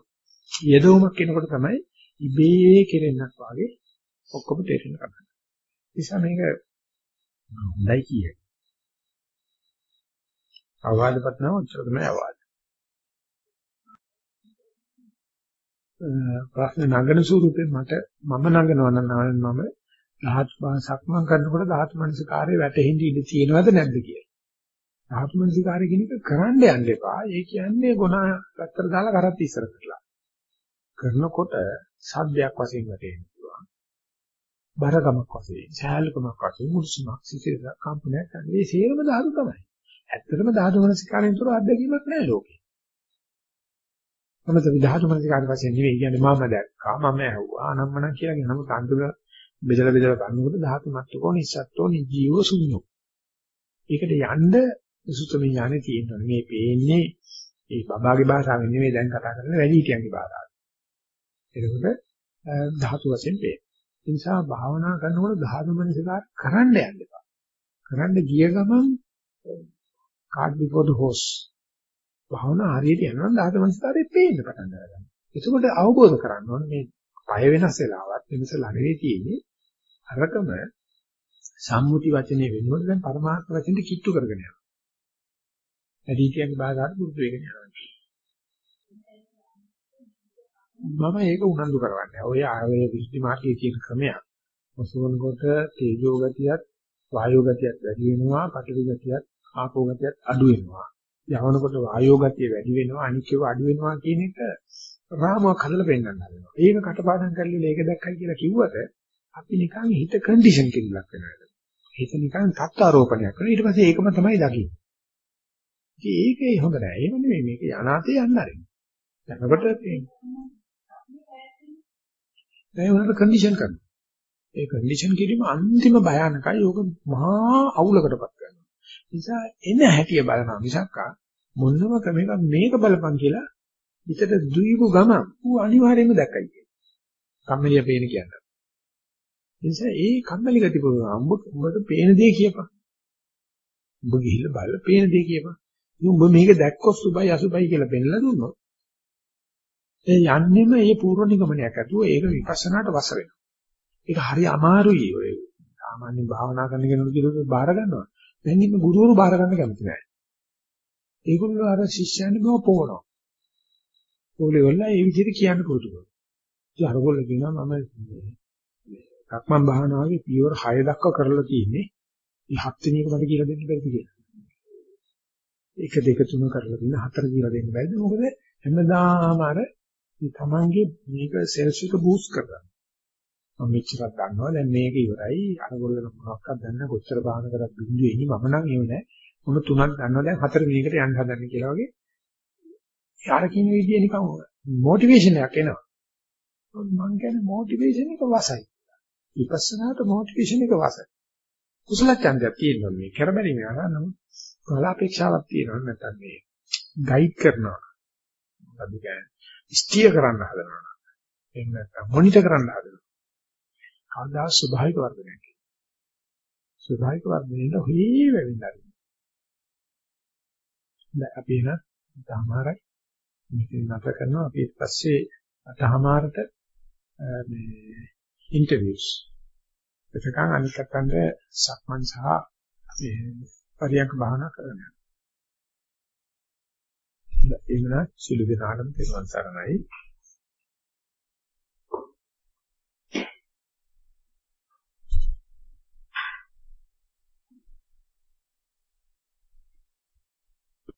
යෙදවීමක් කෙනකොට තමයි ඉබේ කෙරෙන්නක් වාගේ ඔක්කොම තේරෙන්න ගන්න. නිසා මේක හොඳයි කියේ. අවවාදපත් නම් උත්තර තමයි අවවාද. ප්‍රශ්න නගන ස්වරූපේ මට මම නගනවා නම් මම ධාතු සක්මන් කරනකොට ධාතු මනසිකාරය වැටෙහිඳ ඉඳ තියෙනවද නැද්ද කියලා. ධාතු මනසිකාරය කියන එක කරන්න යන්න එපා. ඒ කියන්නේ ගුණ පැත්තට දාලා කරත් ඉස්සර කරලා. කරනකොට සද්දයක් වශයෙන් වැටෙන්න පුළුවන්. බරගමක් වශයෙන්, ඡාලකමක් වශයෙන්, මුර්සුමක්, සිසිල කම්පනයක් මේ සියලුම ධාතු තමයි. ඇත්තටම ධාතු මනසිකාරයෙන් තුර අත්දැකීමක් නැහැ ලෝකේ. මොනද ධාතු මනසිකාර වශයෙන් නෙවෙයි කියන්නේ මම දැක්කා, මම ඇහුවා, අනම්මන කියලා කියන නමුත් අන්තිම බෙදලා බෙදලා බලනකොට ධාතු මත්තකෝ නිස්සත්තෝ නිජීවෝ සුඤ්ඤෝ. ඒකට යන්න සුතම ඥානෙ තියෙනවා. මේ පේන්නේ ඒ බබාගේ භාෂාවෙන් නෙවෙයි දැන් කතා කරන්නේ වැඩි හිටියන්ගේ භාෂාවෙන්. එතකොට ධාතු වශයෙන් පේන. ඒ නිසා භාවනා කරනකොට ධාතු මනසිකාර කරන්න යන්න එපා. කරන්න ගිය ගමන් card before the horse. භාවනා හරියට යනවා ධාතු මනසිකාරේ පේන්න පටන් ගන්නවා. එතකොට අවබෝධ කරගන්න ඕනේ මේ පය වෙනස් වෙලාවත් වෙනස ළඟේ තියෙන්නේ අරකම සම්මුති වචනේ වෙනකොට දැන් පරමාර්ථ වචනේ කිට්ටු කරගෙන යනවා. වැඩිහිටියන්ගේ භාෂාවට පුරුදු වෙගෙන යනවා. මම ඒක උනන්දු කරවන්නේ. ඔය ආවේ විසුද්ධි මාර්ගයේ තියෙන ක්‍රමයක්. ඔසවනකොට තේජෝ ගතියත් වායෝ ගතියත් වැඩි වෙනවා, පඨවි ගතියත්, ආපෝ ගතියත් අඩු වෙනවා. යවනකොට වායෝ ගතිය වැඩි වෙනවා, අනික්කව අඩු වෙනවා කියන එක රාමුවක් හදලා පෙන්නන්න හදනවා. ඒක කටපාඩම් කරලා මේක දැක්කයි කියලා කිව්වට අපි නිකන් හිත කන්ඩිෂන් කිරීමක් වෙනවා. හිත නිකන් තත්ත්වාරෝපණයක් කරනවා. ඊට පස්සේ ඒකම තමයි දකින්නේ. ඉතින් ඒකේ හොඳ නෑ. එහෙම නෙමෙයි මේක අනාතේ යන්න ආරින්න. යනකොට ඒ වුණාට කන්ඩිෂන් කරනවා. ඒ කන්ඩිෂන් කිරීම අන්තිම භයානකයි. ඕක මහා අවුලකටපත් කරනවා. නිසා එන හැටිය බලනවා මිසක් මොනම ක්‍රමයක මේක බලපන් කියලා හිතට දුයිපු ගම ඌ අනිවාර්යයෙන්ම දැක්කයි කියන්නේ. කම්මැලිය පේන කියන්නේ. නිසා ඒ කම්මැලි ගති පුරුවා උඹ උඹට පේන දේ කියපන්. උඹ ගිහිල්ලා බලලා පේන දේ කියපන්. උඹ මේක දැක්කොත් සුබයි අසුබයි කියලා පෙන්නලා දුන්නොත් ඒ යන්නෙම මේ පූර්ව නිගමනයක් ඇතුව ඒක විපස්සනාට වස වෙනවා. ඒක හරි අමාරුයි ඔය. සාමාන්‍ය භාවනා කරන කෙනෙකුට කියලා බාර ගන්නවා. දැන් ඉන්න ගුරුවරු බාර ගන්න කැමති නැහැ. ඒගොල්ලෝ අර ශිෂ්‍යයන්ට බව පොවනවා. ඕලේ වල ඒ විදිහට කියන්න පුරුදු කරනවා. ඉතින් අරගොල්ලෝ කියනවා මම සක්මන් භාවනාවේ පියවර 6 දක්වා කරලා තියෙන්නේ. මේ හත් වෙනි එක මට කියලා දෙන්න බැරිද කියලා. 1 2 3 කරලා තියෙන 4 කියලා දෙන්න බැරිද? මොකද හැමදාම අර තමන්ගේ මේක සෙල්ස් එක බූස්ට් කරගන්න. මම මෙච්චරක් දන්නවා. දැන් මේක ඉවරයි. අරගොල්ලෝ මොකක්වත් දන්න කොච්චර බාහන කරත් බින්දුව එන්නේ මම නම් ඒව නෑ මොන තුනක් දන්නවා. දැන් හතර වෙනිකට යන්න හදන්නේ කියලා වගේ. යාර කියන විදිය නිකන් මොටිවේෂන් එකක් එනවා. මම කියන්නේ මොටිවේෂන් එක වසයි. විපස්සනාට මොටිවේෂන් එක වසයි. කුසල ඡන්දයක් තියෙනවා මේ. කරබැරි මේ අරනම කලාපේක්ෂාවක් තියෙනවා. නැත්නම් මේ ගයිඩ් කරනවා. මොකද කියන්නේ? ස්ටියර් කරන්න හදනවා එහෙම නැත්නම් මොනිටර් කරන්න හදනවා කවදා ස්වභාවික වර්ධනයක් කියලා. ස්වභාවික වර්ධනයේට හොේ වෙවිලා. දැන් අපි එන තමාරයි මේක නතර කරනවා අපි ඊට පස්සේ අතහමාරට මේ ඉන්ටර්විව්ස් එතකන් අනිත් අතට සක්මන් සහ මේ පරියන්ක භාවනා කරනවා. එහෙනම් සිළු දිනාටම තෙරුවන් සරණයි.